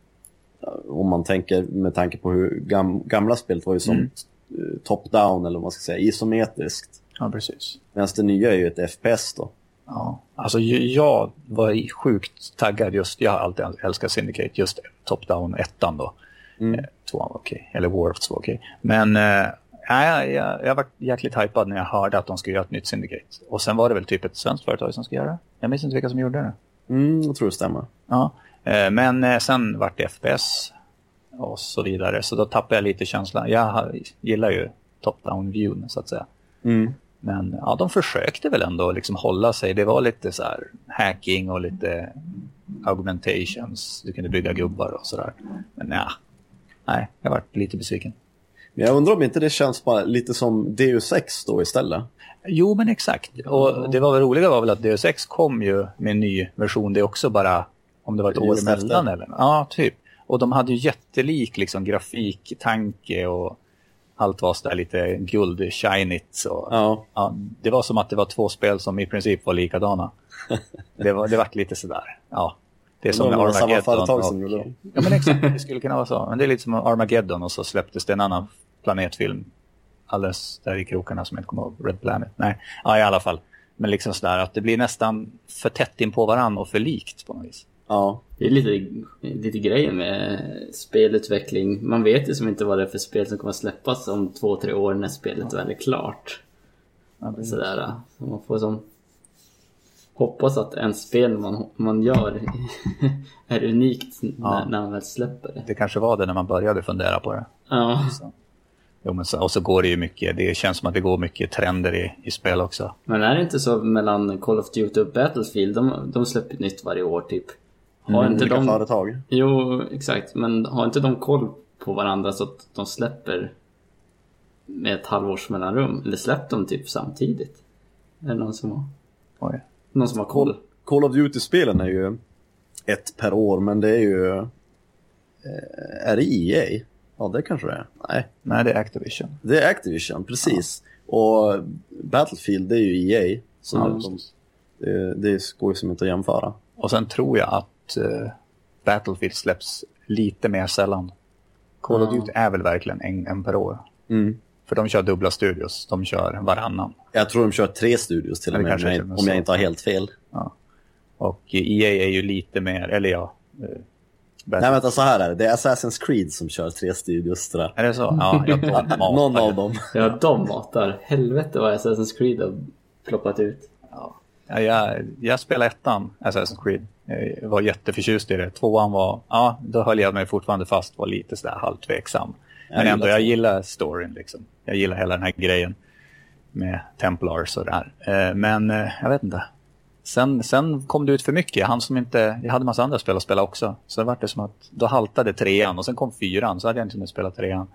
Speaker 3: Om man tänker med tanke på hur gam gamla spelet var ju som
Speaker 2: Mm.
Speaker 3: eh, top-down eller vad man ska säga, isometriskt.
Speaker 2: Ja, precis.
Speaker 3: Medan det nya är ju ett FPS då.
Speaker 2: Ja, alltså jag var sjukt taggad just, jag har alltid älskat Syndicate, just Top-Down ettan då.
Speaker 3: Mm.
Speaker 2: Eh, Tvåan var okej, eller Warps var okej. Men eh, nej, jag, jag var jäkligt hypad när jag hörde att de skulle göra ett nytt Syndicate. Och sen var det väl typ ett svenskt företag som skulle göra det. Jag minns inte vilka som gjorde det.
Speaker 3: Mm, jag tror det stämmer.
Speaker 2: Ja, eh, men eh, sen vart det FPS och så vidare. Så då tappade jag lite känslan. Jag gillar ju top-down viewn så att säga.
Speaker 3: Mm.
Speaker 2: Men ja, de försökte väl ändå liksom hålla sig. Det var lite så här hacking och lite augmentations. Du kunde bygga gubbar och sådär. Men ja, nej, jag vart lite besviken.
Speaker 3: Men jag undrar om inte det känns bara lite som Deus Ex då istället.
Speaker 2: Jo, men exakt. Och det var väl roliga var väl att Deus Ex kom ju med en ny version. Det är också bara, om det var ett år emellan eller? Ja, typ. Och de hade ju jättelik liksom, grafik, tanke och allt var så där lite guld, shinigt. Och,
Speaker 3: Ja,
Speaker 2: ja, det var som att det var två spel som i princip var likadana. det, var, det vart lite sådär, ja. Det är som med
Speaker 3: var samma
Speaker 2: Armageddon.
Speaker 3: företag
Speaker 2: och-
Speaker 3: som gjorde dem.
Speaker 2: Ja, men exakt. Det skulle kunna vara så. Men det är lite som Armageddon och så släpptes det en annan planetfilm alldeles där i krokarna som jag inte kommer ihåg. Red Planet. Nej, ja i alla fall. Men liksom sådär att det blir nästan för tätt in på varann och för likt på något vis.
Speaker 3: Ja,
Speaker 1: Det är lite, lite grejen med spelutveckling. Man vet ju som inte vad det är för spel som kommer släppas om två, tre år när spelet väl är klart.
Speaker 2: Ja, precis.
Speaker 1: Sådär. Så man får som hoppas att en spel man, man gör är unikt när,
Speaker 2: Ja.
Speaker 1: när man väl släpper det.
Speaker 2: Det kanske var det när man började fundera på det.
Speaker 1: Ja,
Speaker 2: Så. Jo, men så, och så går det ju mycket, det känns som att det går mycket trender i, i spel också.
Speaker 1: men är det inte så mellan Call of Duty och Battlefield? De, de släpper nytt varje år typ. Har inte
Speaker 3: olika
Speaker 1: de...
Speaker 3: företag.
Speaker 1: Jo, exakt. Men har inte de koll på varandra så att de släpper med ett halvårs mellanrum? Eller släpper de typ samtidigt? Är det någon som har,
Speaker 2: Oj.
Speaker 1: någon som har koll?
Speaker 3: Call of Duty-spelen är ju ett per år, men det är ju... eh, Är det EA? Ja, det kanske det är. Nej,
Speaker 2: Nej, det är Activision.
Speaker 3: det är Activision, precis. Och Battlefield, det är ju EA. Så
Speaker 2: Ja,
Speaker 3: de, det, det går ju som inte att jämföra.
Speaker 2: Och sen tror jag att eh, Battlefield släpps lite mer sällan. Call of
Speaker 1: Ja.
Speaker 2: Duty är väl verkligen en, en per år.
Speaker 3: Mm.
Speaker 2: För de kör dubbla studios. De kör varannan.
Speaker 3: Jag tror de kör tre studios till
Speaker 2: Ja,
Speaker 3: och med, om jag, om jag inte har helt fel.
Speaker 2: Och EA är ju lite mer, eller ja.
Speaker 3: Nej, vänta, så här är det. Det är Assassin's Creed som kör tre studios.
Speaker 2: Är det så? Ja, jag matar
Speaker 3: Någon av dem.
Speaker 1: Ja, de matar. Helvete vad Assassin's Creed har ploppat ut.
Speaker 2: Ja, jag, jag spelade ettan, Assassin's Creed. Jag var jätteförtjust i det. Tvåan var, ja, då höll jag mig fortfarande fast, var lite sådär halvtveksam. Men
Speaker 3: Jag
Speaker 2: ändå,
Speaker 3: gillar
Speaker 2: jag gillar storyn liksom. Jag gillar hela den här grejen. med Templars och det här. Eh, men eh, jag vet inte. Sen, sen kom det ut för mycket. Han som inte, jag hade massa andra spel att spela också. Så det var det som att då haltade trean och sen kom fyran. Så hade jag inte kunnat spela trean.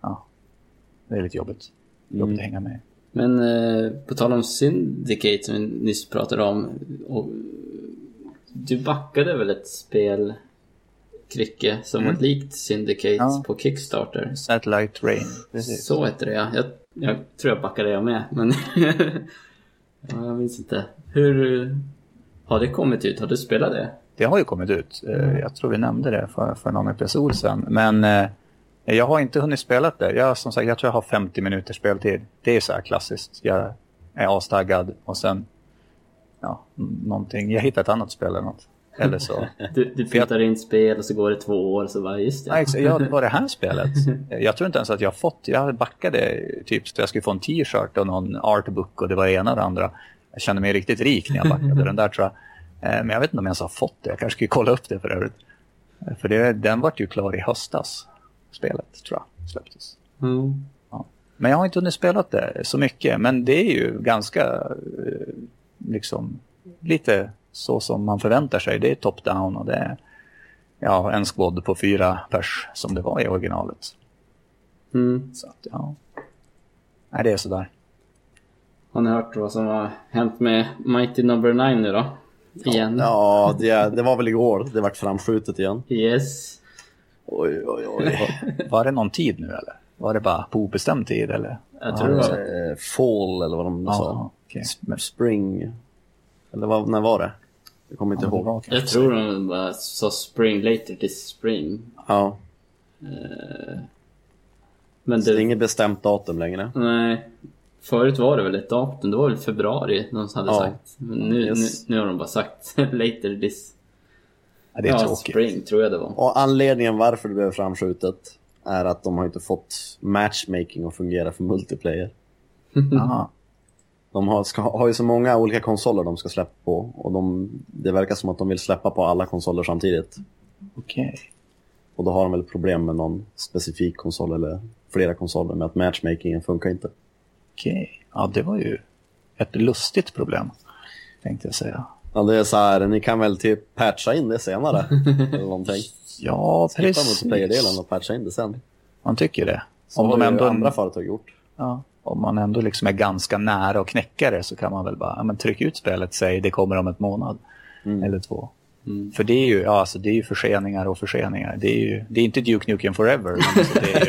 Speaker 2: Ja, det är lite jobbigt. Jobbigt
Speaker 1: Mm.
Speaker 2: att hänga med.
Speaker 1: Men eh, på tal om Syndicate som vi nyss pratade om. Och, du backade väl ett spel, Kricke, som var likt Syndicate
Speaker 2: Mm. Ja.
Speaker 1: på Kickstarter?
Speaker 2: Satellite Rain. Precis.
Speaker 1: Så hette det ja. Jag, jag tror jag backade jag med, men ja, jag minns inte. Hur har det kommit ut? Har du spelat det?
Speaker 2: Det har ju kommit ut. Eh, jag tror vi nämnde det för, för någon episod sedan. Men eh, jag har inte hunnit spela det. Jag, som sagt, jag tror jag har 50 minuters speltid. Det är så här klassiskt. Jag är astaggad och sen ja, någonting. Jag hittar ett annat spel eller något. Eller så.
Speaker 1: Du, du flyttar in spel och så går det två år så bara just
Speaker 2: Ja,
Speaker 1: det.
Speaker 2: exa- ja, det var det här spelet. Jag tror inte ens att jag har fått, jag backade typ så jag skulle få en t-shirt och någon artbook och det var det ena och det andra. Jag kände mig riktigt rik när jag backade den där tror jag. Eh, Men jag vet inte om jag ens har fått det, jag kanske skulle kolla upp det för övrigt. För det, den var ju klar i höstas, spelet tror jag släpptes.
Speaker 1: Mm.
Speaker 2: Men jag har inte hunnit spela det så mycket, men det är ju ganska eh, liksom lite så som man förväntar sig. Det är top-down och det är ja, en squad på fyra pers som det var i originalet.
Speaker 1: Mm.
Speaker 2: Så att, ja. Nej, det är sådär.
Speaker 1: Har ni hört vad som har hänt med Mighty Number 9 nu då? Igen?
Speaker 3: Ja, det, det var väl igår det vart framskjutet igen.
Speaker 1: Yes.
Speaker 3: Oj, oj, oj.
Speaker 2: Var det någon tid nu eller? Var det bara på obestämd tid eller?
Speaker 1: Jag tror det var...
Speaker 3: Eh, Fall eller vad de
Speaker 2: Ja,
Speaker 3: sa. Sp- Spring. Eller vad, när var det? Jag kommer inte
Speaker 2: Ja, det
Speaker 3: ihåg.
Speaker 1: Jag tror de bara sa spring later this spring.
Speaker 3: Ja,
Speaker 1: Eh, Men
Speaker 3: så det är
Speaker 1: det...
Speaker 3: inget bestämt datum längre.
Speaker 1: Nej. Förut var det väl ett datum. Det var väl februari de hade
Speaker 3: Ja.
Speaker 1: sagt. Men nu,
Speaker 3: Yes.
Speaker 1: nu, nu har de bara sagt later this...
Speaker 2: Ja, det är
Speaker 1: ja,
Speaker 2: tråkigt.
Speaker 1: spring tror jag det var.
Speaker 3: Och anledningen varför det blev framskjutet är att de har inte fått matchmaking att fungera för multiplayer.
Speaker 2: Aha.
Speaker 3: De har, ska, har ju så många olika konsoler de ska släppa på och de, det verkar som att de vill släppa på alla konsoler samtidigt.
Speaker 2: Okej.
Speaker 3: Och då har de väl problem med någon specifik konsol eller flera konsoler med att matchmakingen funkar inte.
Speaker 2: Okej. Ja, det var ju ett lustigt problem. Tänkte jag säga.
Speaker 3: Ja, det är så här, ni kan väl typ patcha in det senare. eller någonting.
Speaker 2: Ja,
Speaker 3: Skippa
Speaker 2: precis.
Speaker 3: multiplayer-delen och patcha in det sen.
Speaker 2: Man tycker det.
Speaker 3: Så
Speaker 2: Om
Speaker 3: har
Speaker 2: de
Speaker 3: ju
Speaker 2: ändå
Speaker 3: andra företag gjort.
Speaker 2: Ja, om man ändå liksom är ganska nära att knäcka det så kan man väl bara ja, men tryck ut spelet, säg det kommer om ett månad
Speaker 3: Mm.
Speaker 2: eller två.
Speaker 1: Mm.
Speaker 2: För det är ju ja, alltså, det är ju förseningar och förseningar. Det är ju det är inte Duke Nukem Forever, men alltså, det, är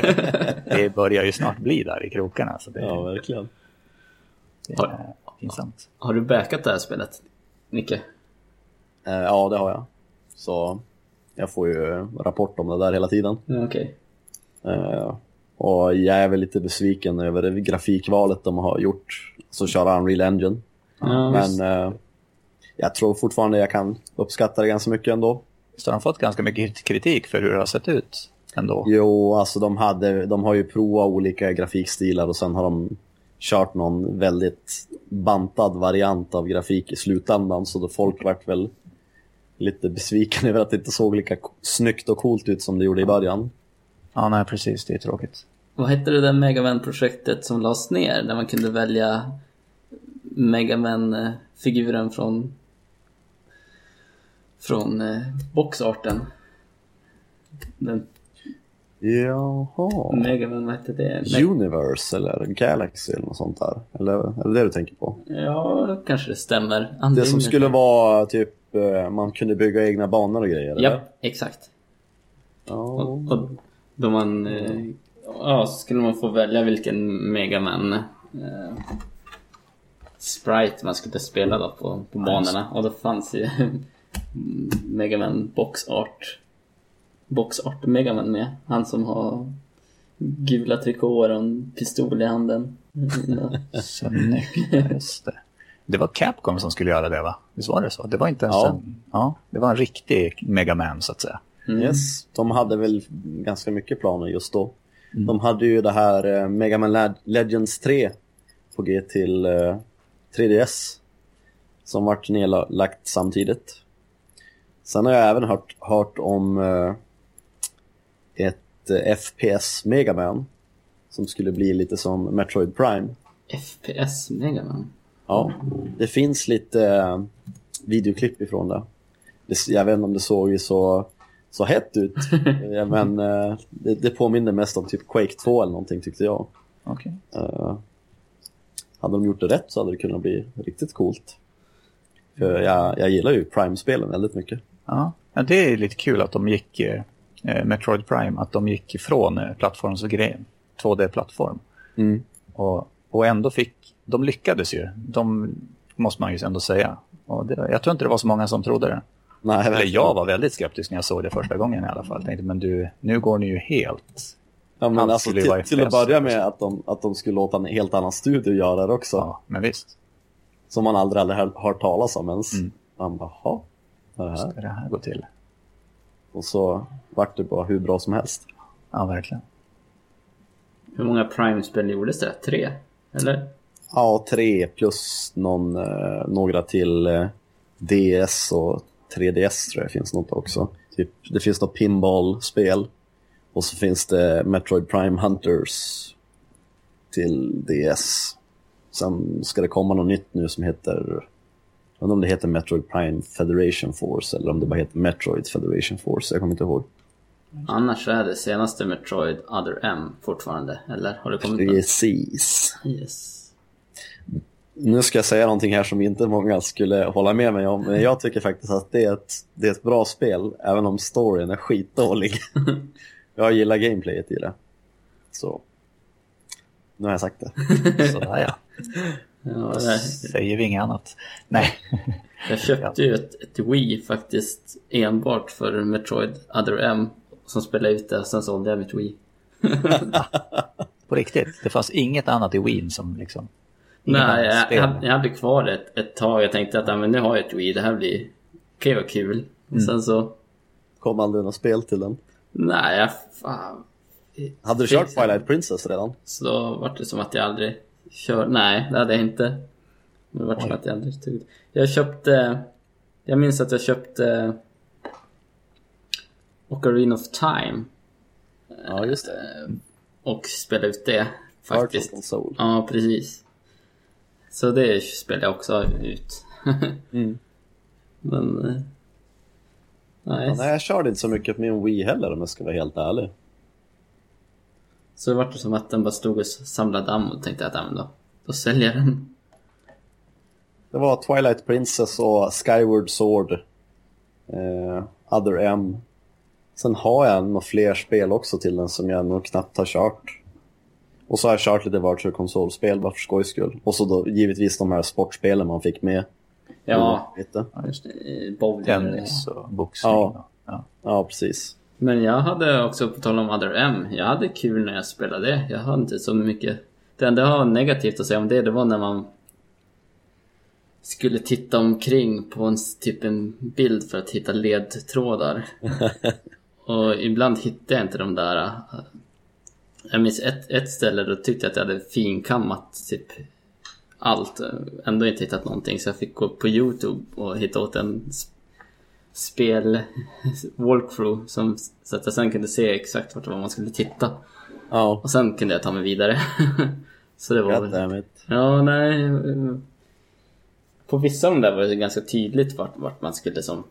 Speaker 2: ju, det börjar ju snart bli där i krokarna. Så det,
Speaker 3: Ja, verkligen.
Speaker 2: det är pinsamt.
Speaker 1: Har du backat det här spelet, Nicke?
Speaker 3: Eh, ja, det har jag. Så jag får ju rapport om det där hela tiden.
Speaker 1: Ja, Okej.
Speaker 3: Eh, och jag är väl lite besviken över det grafikvalet de har gjort. Så köra Unreal Engine.
Speaker 1: Ja.
Speaker 3: Men eh, jag tror fortfarande jag kan uppskatta det ganska mycket ändå.
Speaker 2: Så har de fått ganska mycket kritik för hur det har sett ut ändå.
Speaker 3: Jo, alltså de, hade, de har ju provat olika grafikstilar och sen har de kört någon väldigt bantad variant av grafik i slutändan. Så då folk vart väl lite besviken över att det inte såg lika snyggt och coolt ut som det gjorde i början.
Speaker 2: Ja, nej precis. Det är tråkigt.
Speaker 1: Vad hette det där Megaman-projektet som lades ner? Där man kunde välja Megaman-figuren från från eh, boxarten. Den
Speaker 3: Jaha.
Speaker 1: Megaman, vad hette det?
Speaker 3: Universe eller Galaxy eller något sånt där. Eller är det det du tänker på?
Speaker 1: ja, kanske det stämmer.
Speaker 3: Det som skulle vara typ, eh, man kunde bygga egna banor och grejer? eller?
Speaker 1: Ja, exakt.
Speaker 3: Ja.
Speaker 1: Och, och då man... Eh, ja, så skulle man få välja vilken Megaman eh, sprite man skulle spela då på, på banorna. Och då fanns ju Megaman Box Art. Box Art Megaman med. Han som har gula trikåer och en pistol i handen.
Speaker 2: Snyggt, just det. Det var Capcom som skulle göra det va? Visst var det så? Det var inte ens
Speaker 3: Ja.
Speaker 2: en... Ja, det var en riktig Mega Man så att säga.
Speaker 1: Mm.
Speaker 3: Yes, de hade väl ganska mycket planer just då. De hade ju det här eh, Mega Man Le- Legends 3 på G till eh, 3DS. Som vart nedlagt samtidigt. Sen har jag även hört, hört om eh, ett eh, FPS Mega Man. Som skulle bli lite som Metroid Prime.
Speaker 1: FPS Megaman.
Speaker 3: Ja, det finns lite eh, videoklipp ifrån det. det. Jag vet inte om det såg ju så, så hett ut, men eh, det, det påminner mest om typ Quake 2 eller någonting tyckte jag.
Speaker 2: Okej.
Speaker 3: Eh, hade de gjort det rätt så hade det kunnat bli riktigt coolt. För jag, jag gillar ju Prime-spelen väldigt mycket.
Speaker 2: Ja. ja, det är lite kul att de gick, eh, Metroid Prime, att de gick ifrån eh, plattformsgrejen, 2D-plattform.
Speaker 3: Mm.
Speaker 2: Och, och ändå fick, de lyckades ju. De måste man ju ändå säga. Och det, jag tror inte det var så många som trodde det.
Speaker 3: Nej,
Speaker 2: Eller
Speaker 3: verkligen.
Speaker 2: jag var väldigt skeptisk när jag såg det första gången i alla fall. Tänkte, men du, nu går ni ju helt...
Speaker 3: Ja, men alltså, till, till att börja med att de, att de skulle låta en helt annan studio göra det också.
Speaker 2: Ja, men visst.
Speaker 3: Som man aldrig, aldrig har hört talas om ens.
Speaker 2: Mm.
Speaker 3: Man bara, jaha, vad är det här?
Speaker 2: Ska det här gå till?
Speaker 3: Och så vart det bara hur bra som helst.
Speaker 2: Ja, verkligen.
Speaker 1: Hur många Prime-spel gjordes det? Tre? Eller?
Speaker 3: Ja, tre plus någon, eh, några till eh, DS och 3DS tror jag finns något också. Typ, det finns något pinball-spel. Och så finns det Metroid Prime Hunters till DS. Sen ska det komma något nytt nu som heter, jag inte om det heter Metroid Prime Federation Force eller om det bara heter Metroid Federation Force, jag kommer inte ihåg.
Speaker 1: Annars är det senaste Metroid Other M fortfarande, eller? Har det kommit?
Speaker 3: Precis.
Speaker 1: Yes.
Speaker 3: Nu ska jag säga någonting här som inte många skulle hålla med mig om, men jag tycker faktiskt att det är ett, det är ett bra spel, även om storyn är skitdålig. jag gillar gameplayet i det. Så, nu har jag sagt det.
Speaker 2: Sådär ja.
Speaker 1: Ja,
Speaker 2: Säger vi inget annat. Nej.
Speaker 1: jag köpte ju ett, ett Wii faktiskt enbart för Metroid Other M. Som spelade ut det, sen sålde jag mitt Wii.
Speaker 2: På riktigt. Det fanns inget annat i Wien som liksom...
Speaker 1: Nej, jag, jag, hade- jag hade kvar det ett, ett tag. Jag tänkte att men nu har jag ett Wii, det här blir... kan ju vara kul. Och sen så...
Speaker 3: Kom aldrig något spel till den.
Speaker 1: Nej, jag, fan.
Speaker 3: Hade du kört? Twilight Princess redan?
Speaker 1: Så då var det som att jag aldrig kör. Nej, det hade jag inte. Det var som att jag aldrig tog Jag köpte... Jag minns att jag köpte... Ocarina of Time.
Speaker 3: Ja, just det.
Speaker 1: Och spelade ut det.
Speaker 3: Faktiskt.
Speaker 1: Faktiskt.
Speaker 3: Soul.
Speaker 1: Ja, precis. Så det spelade jag också ut.
Speaker 3: Mm.
Speaker 1: Men... eh, Nej.
Speaker 3: Ja, nej, jag körde inte så mycket på min Wii heller om jag ska vara helt ärlig.
Speaker 1: Så det var som att den bara stod och samlade damm och tänkte att ja, då, då säljer jag den.
Speaker 3: Det var Twilight Princess och Skyward Sword. Eh, Other M. Sen har jag några fler spel också till den som jag nog knappt har kört. Och så har jag kört lite virtual konsolspel bara för skojs skull. Och så då givetvis de här sportspelen man fick med.
Speaker 1: Ja,
Speaker 3: Lite.
Speaker 1: just det. Bowling.
Speaker 2: Tennis och boxning.
Speaker 3: Ja.
Speaker 2: Ja.
Speaker 3: Ja, precis.
Speaker 1: Men jag hade också, på tal om Other M, jag hade kul när jag spelade det. Jag hade inte så mycket... Det enda jag har negativt att säga om det, det var när man skulle titta omkring på en, typ en bild för att hitta ledtrådar. och ibland hittade jag inte de där... Jag minns ett, ett ställe då tyckte jag att jag hade finkammat typ allt. Ändå inte hittat någonting så jag fick gå på Youtube och hitta åt en sp- spel walkthrough som, så att jag sen kunde se exakt vart det var man skulle titta.
Speaker 3: Ja,
Speaker 1: Och sen kunde jag ta mig vidare. så det var väl... Ja, nej. På vissa av dem där var det ganska tydligt vart, vart man skulle som,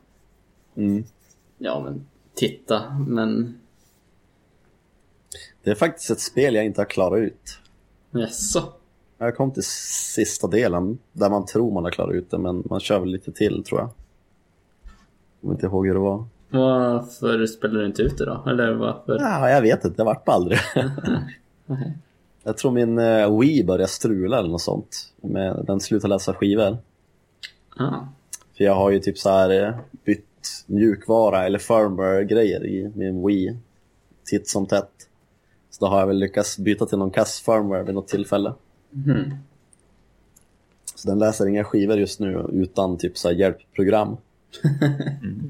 Speaker 3: Mm.
Speaker 1: ja men, titta. Men,
Speaker 3: Det är faktiskt ett spel jag inte har klarat ut.
Speaker 1: jaså?
Speaker 3: Jag kom till sista delen där man tror man har klarat ut det, men man kör väl lite till tror jag. Jag kommer inte ihåg hur det var.
Speaker 1: Varför spelar du inte ut det då? Eller varför?
Speaker 3: Ja, jag vet inte, det vart aldrig. jag tror min uh, Wii började strula eller något sånt. Den slutade läsa skivor.
Speaker 1: Ah,
Speaker 3: För jag har ju typ så här eh, bytt mjukvara eller firmware-grejer i min Wii titt som tätt. Så då har jag väl lyckats byta till någon kass firmware vid något tillfälle.
Speaker 1: mhm.
Speaker 3: Så den läser inga skivor just nu utan typ så här hjälpprogram.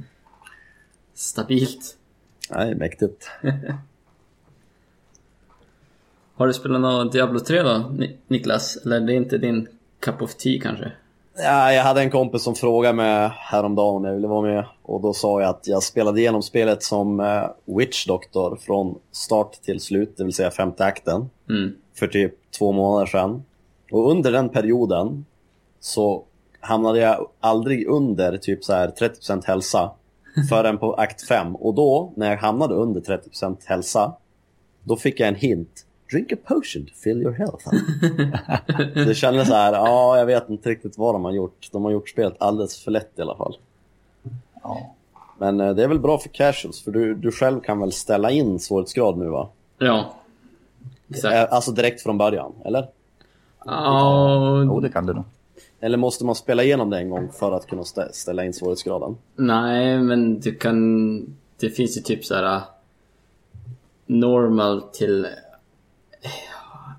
Speaker 1: Stabilt.
Speaker 3: Nej, mäktigt.
Speaker 1: Har du spelat någon Diablo 3 då, Ni- Niklas? Eller det är inte din cup of tea kanske?
Speaker 3: Ja, jag hade en kompis som frågade mig häromdagen om jag ville vara med och då sa jag att jag spelade igenom spelet som eh, Witch Doctor från start till slut, det vill säga femte akten,
Speaker 1: Mm.
Speaker 3: för typ två månader sedan. Och under den perioden så hamnade jag aldrig under typ så här 30% hälsa förrän på akt 5. Och då, när jag hamnade under 30% hälsa, då fick jag en hint. Drink a potion to fill your health. det kändes så här, ja, jag vet inte riktigt vad de har gjort. De har gjort spelet alldeles för lätt i alla fall.
Speaker 2: Ja.
Speaker 3: Men eh, det är väl bra för casuals, för du, du själv kan väl ställa in svårighetsgrad nu va?
Speaker 1: Ja. Exakt.
Speaker 3: Eh, Alltså direkt från början, eller?
Speaker 1: Ja,
Speaker 2: Jo, det kan du nog.
Speaker 3: Eller måste man spela igenom det en gång för att kunna stä- ställa in svårighetsgraden?
Speaker 1: nej, men du kan... Det finns ju typ så här... uh, Normal till...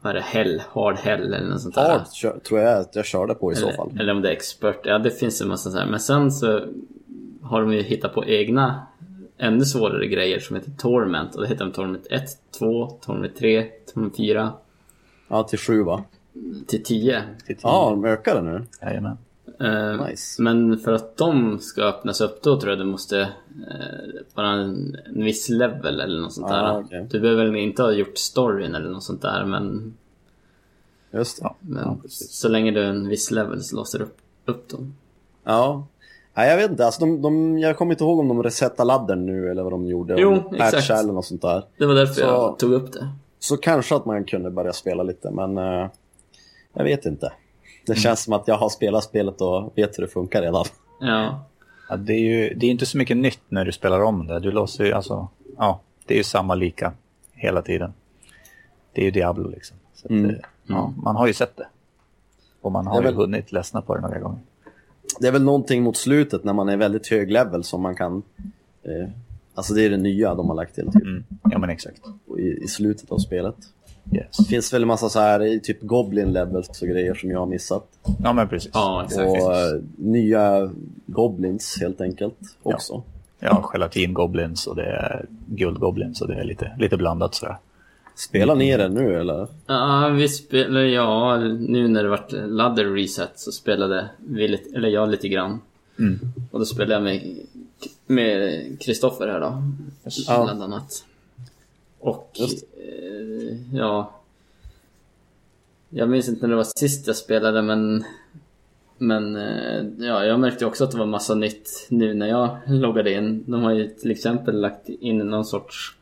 Speaker 1: Vad är det? Hell? Hard hell eller något sånt där.
Speaker 3: Hard kör, tror jag att jag körde på i så fall.
Speaker 1: Eller, eller om det är expert. Ja, det finns en massa så här. Men sen så har de ju hittat på egna ännu svårare grejer som heter Torment. Och det heter de Torment 1, 2, Torment 3, Torment 4
Speaker 3: Ja, till sju va?
Speaker 1: till 10.
Speaker 2: Till tio.
Speaker 3: Ja, de ökade nu.
Speaker 2: Jajamän.
Speaker 1: Eh,
Speaker 3: Nice.
Speaker 1: Men för att de ska öppnas upp då tror jag du måste eh, vara en, en viss level eller något sånt
Speaker 3: Ah,
Speaker 1: där.
Speaker 3: okej.
Speaker 1: Du behöver väl inte ha gjort storyn eller något sånt där men,
Speaker 3: Just det.
Speaker 1: Men
Speaker 2: ja,
Speaker 1: så länge du är en viss level så låser du upp, upp dem.
Speaker 3: Ja. Nej, jag vet inte. Alltså, de, de, jag kommer inte ihåg om de resetar laddern nu eller vad de gjorde.
Speaker 1: Jo, exakt.
Speaker 3: eller något sånt där.
Speaker 1: Det var därför
Speaker 3: Så-
Speaker 1: jag tog upp det.
Speaker 3: Så kanske att man kunde börja spela lite, men eh, jag vet inte. Det
Speaker 1: Mm.
Speaker 3: känns som att jag har spelat spelet och vet hur det funkar redan.
Speaker 1: Ja,
Speaker 2: Ja, det är ju det är inte så mycket nytt när du spelar om det. Du låser ju, alltså, ja, det är ju samma lika hela tiden. Det är ju Diablo liksom. Så att,
Speaker 3: Mm.
Speaker 2: eh, ja, man har ju sett det. Och man har
Speaker 3: är
Speaker 2: ju
Speaker 3: väl-
Speaker 2: hunnit ledsna på det några gånger.
Speaker 3: Det är väl någonting mot slutet när man är väldigt hög level som man kan... Eh, alltså det är det nya de har lagt till typ,
Speaker 2: Mm. Ja, men exakt.
Speaker 3: i, i slutet av spelet.
Speaker 2: Yes.
Speaker 3: Det finns väl en massa så här i typ Goblin levels och grejer som jag har missat.
Speaker 2: Ja, men precis.
Speaker 1: ja exakt.
Speaker 3: Och eh, nya Goblins helt enkelt också.
Speaker 2: Ja, gelatin-goblins och det är guld-goblins och det är lite, lite blandat sådär.
Speaker 3: Spelar ni det nu eller?
Speaker 1: Ja, vi spelade, ja, nu när det vart ladder reset så spelade vi lite, eller jag lite grann.
Speaker 2: Mm.
Speaker 1: Och då spelade jag med med Kristoffer här då.
Speaker 3: Ja.
Speaker 1: Bland annat. Och
Speaker 3: Just.
Speaker 1: eh, ja. Jag minns inte när det var sist jag spelade men men eh, ja, jag märkte också att det var massa nytt nu när jag loggade in. De har ju till exempel lagt in någon sorts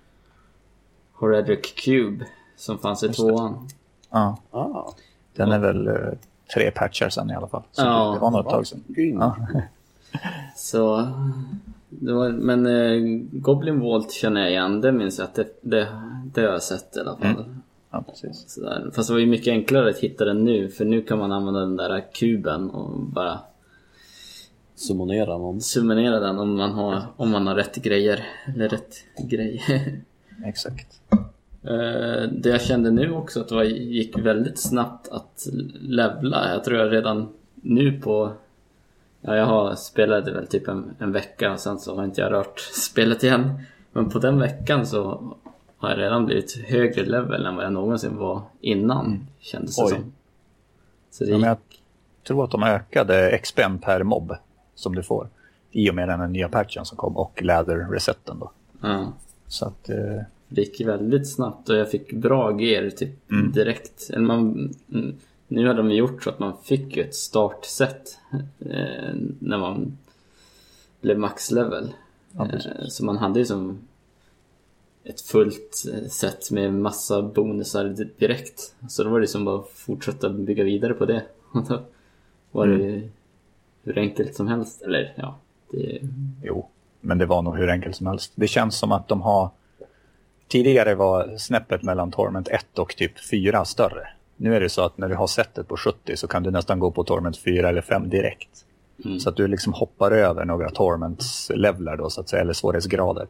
Speaker 1: Horedic Cube som fanns i tvåan.
Speaker 3: Ah,
Speaker 2: Ja, den är väl eh, tre patchar sen i alla fall. Så
Speaker 1: Ja.
Speaker 2: det var något tag sedan.
Speaker 3: grym.
Speaker 2: Ja.
Speaker 1: Så, var, men eh, Goblin Vault känner jag igen, det minns jag att det, det, det har jag sett i alla fall.
Speaker 2: ja, precis.
Speaker 1: Sådär. Fast det var ju mycket enklare att hitta den nu, för nu kan man använda den där kuben och bara
Speaker 3: Summonera någon.
Speaker 1: summonera den om man har, om man har rätt grejer. Eller rätt grejer.
Speaker 2: Exakt.
Speaker 1: Eh, det jag kände nu också att det var, gick väldigt snabbt att levla. Jag tror jag redan nu på... Ja, jag har spelat det väl typ en, en vecka och sen så har inte jag rört spelet igen. Men på den veckan så har jag redan blivit högre level än vad jag någonsin var innan. Kändes det
Speaker 3: Oj.
Speaker 1: som. Så det
Speaker 2: Ja, men jag
Speaker 1: gick,
Speaker 2: tror att de ökade XP'n per mobb som du får. I och med den nya patchen som kom och ladder-resetten då.
Speaker 1: ja,
Speaker 2: Så att, eh,
Speaker 1: det gick väldigt snabbt och jag fick bra gear typ direkt. Eller man, mm, nu har de gjort så att man fick ju ett startset eh, när man blev maxlevel.
Speaker 2: Ja,
Speaker 1: eh, så man hade ju som ett fullt eh, set med massa bonusar di- direkt. Så då var det som bara att fortsätta bygga vidare på det. Och då var det ju hur enkelt som helst. Eller ja, det,
Speaker 2: jo, men det var nog hur enkelt som helst. Det känns som att de har... Tidigare var snäppet mellan Torment 1 och typ 4 större. Nu är det så att när du har setet på 70 så kan du nästan gå på Torment 4 eller 5 direkt.
Speaker 1: Mm.
Speaker 2: Så att du liksom hoppar över några Torments levlar då så att säga, eller svårighetsgrader.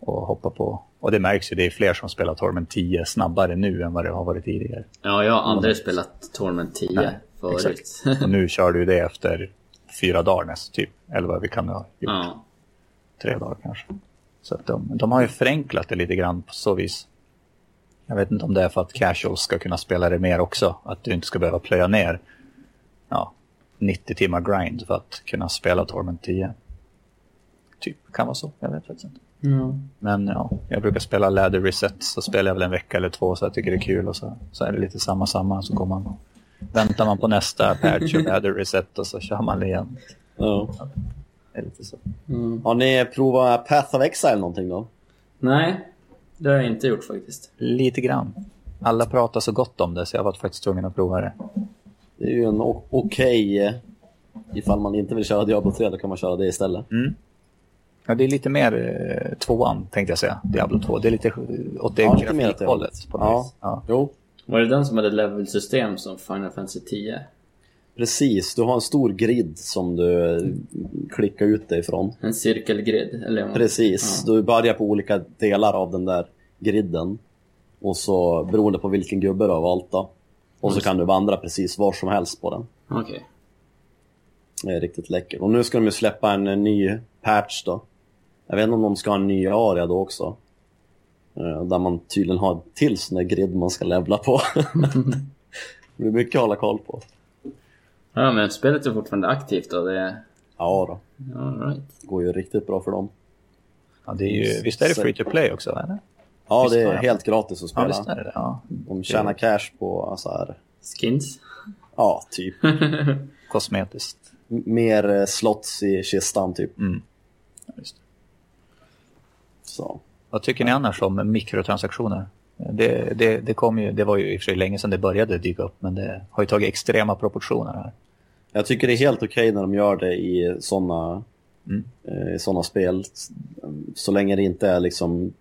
Speaker 2: Och hoppar på. Och det märks ju, det är fler som spelar Torment 10 snabbare nu än vad det har varit tidigare.
Speaker 1: ja, jag har aldrig spelat Torment 10
Speaker 2: Nej,
Speaker 1: förut.
Speaker 2: Och nu kör du det efter fyra dagar näst, typ. Eller vad vi kan ha gjort.
Speaker 1: ja.
Speaker 2: Tre dagar kanske. Så att de, de har ju förenklat det lite grann på så vis. Jag vet inte om det är för att casuals ska kunna spela det mer också. Att du inte ska behöva plöja ner ja, 90 timmar grind för att kunna spela Torment 10. Typ, kan vara så. Jag vet faktiskt inte.
Speaker 1: Ja.
Speaker 2: Men ja, jag brukar spela ladder reset. Så spelar jag väl en vecka eller två så jag tycker det är kul. Och så, så är det lite samma samma. Så går man väntar man på nästa patch och add reset och så kör man igen.
Speaker 3: Ja.
Speaker 2: Det är lite så.
Speaker 1: Mm.
Speaker 3: Har ni provat Path of Exile någonting då?
Speaker 1: Nej, det har jag inte gjort faktiskt.
Speaker 2: Lite grann. Alla pratar så gott om det så jag var faktiskt tvungen att prova det.
Speaker 3: Det är ju en okej... eh, ifall man inte vill köra Diablo 3 då kan man köra det istället.
Speaker 2: Ja, det är lite mer eh, tvåan tänkte jag säga, Diablo 2. Det är lite eh, åt det
Speaker 3: Ja,
Speaker 2: grafikhållet på
Speaker 3: Ja.
Speaker 2: vis. Ja.
Speaker 3: Jo,
Speaker 1: Var det den som hade level-system som Final Fantasy 10?
Speaker 3: Precis. Du har en stor grid som du klickar ut dig ifrån.
Speaker 1: En cirkelgrid? Eller?
Speaker 3: Precis.
Speaker 1: Ja.
Speaker 3: Du börjar på olika delar av den där griden. Och så beroende på vilken gubbe du har valt då. Och så kan du vandra precis var som helst på den.
Speaker 1: Okej.
Speaker 3: Det är riktigt läckert. Och nu ska de ju släppa en, eh, ny patch då. Jag vet inte om de ska ha en ny area då också. Eh, Där man tydligen har till sån där grid man ska levla på. det blir mycket att hålla koll på.
Speaker 1: Ja, men spelet är fortfarande aktivt och det.
Speaker 3: Ja då,
Speaker 1: All right.
Speaker 3: det går ju riktigt bra för dem.
Speaker 2: Ja, det är ju, visst är det free to play också? Eller?
Speaker 3: Ja,
Speaker 2: Visst
Speaker 3: det är helt gratis att
Speaker 2: Ja,
Speaker 3: spela.
Speaker 2: visst är det ja.
Speaker 3: De tjänar cash på så här,
Speaker 1: Skins?
Speaker 3: ja, typ.
Speaker 2: Kosmetiskt.
Speaker 3: M- Mer eh, slots i kistan typ.
Speaker 2: Mm. Ja, just.
Speaker 3: Så.
Speaker 2: Vad tycker ni annars om mikrotransaktioner? Det, det, det, kom ju, det var ju i och för sig länge sedan det började dyka upp, men det har ju tagit extrema proportioner här.
Speaker 3: Jag tycker det är helt okej när de gör det i sådana
Speaker 2: Mm.
Speaker 3: eh, i såna spel. Så länge det inte är liksom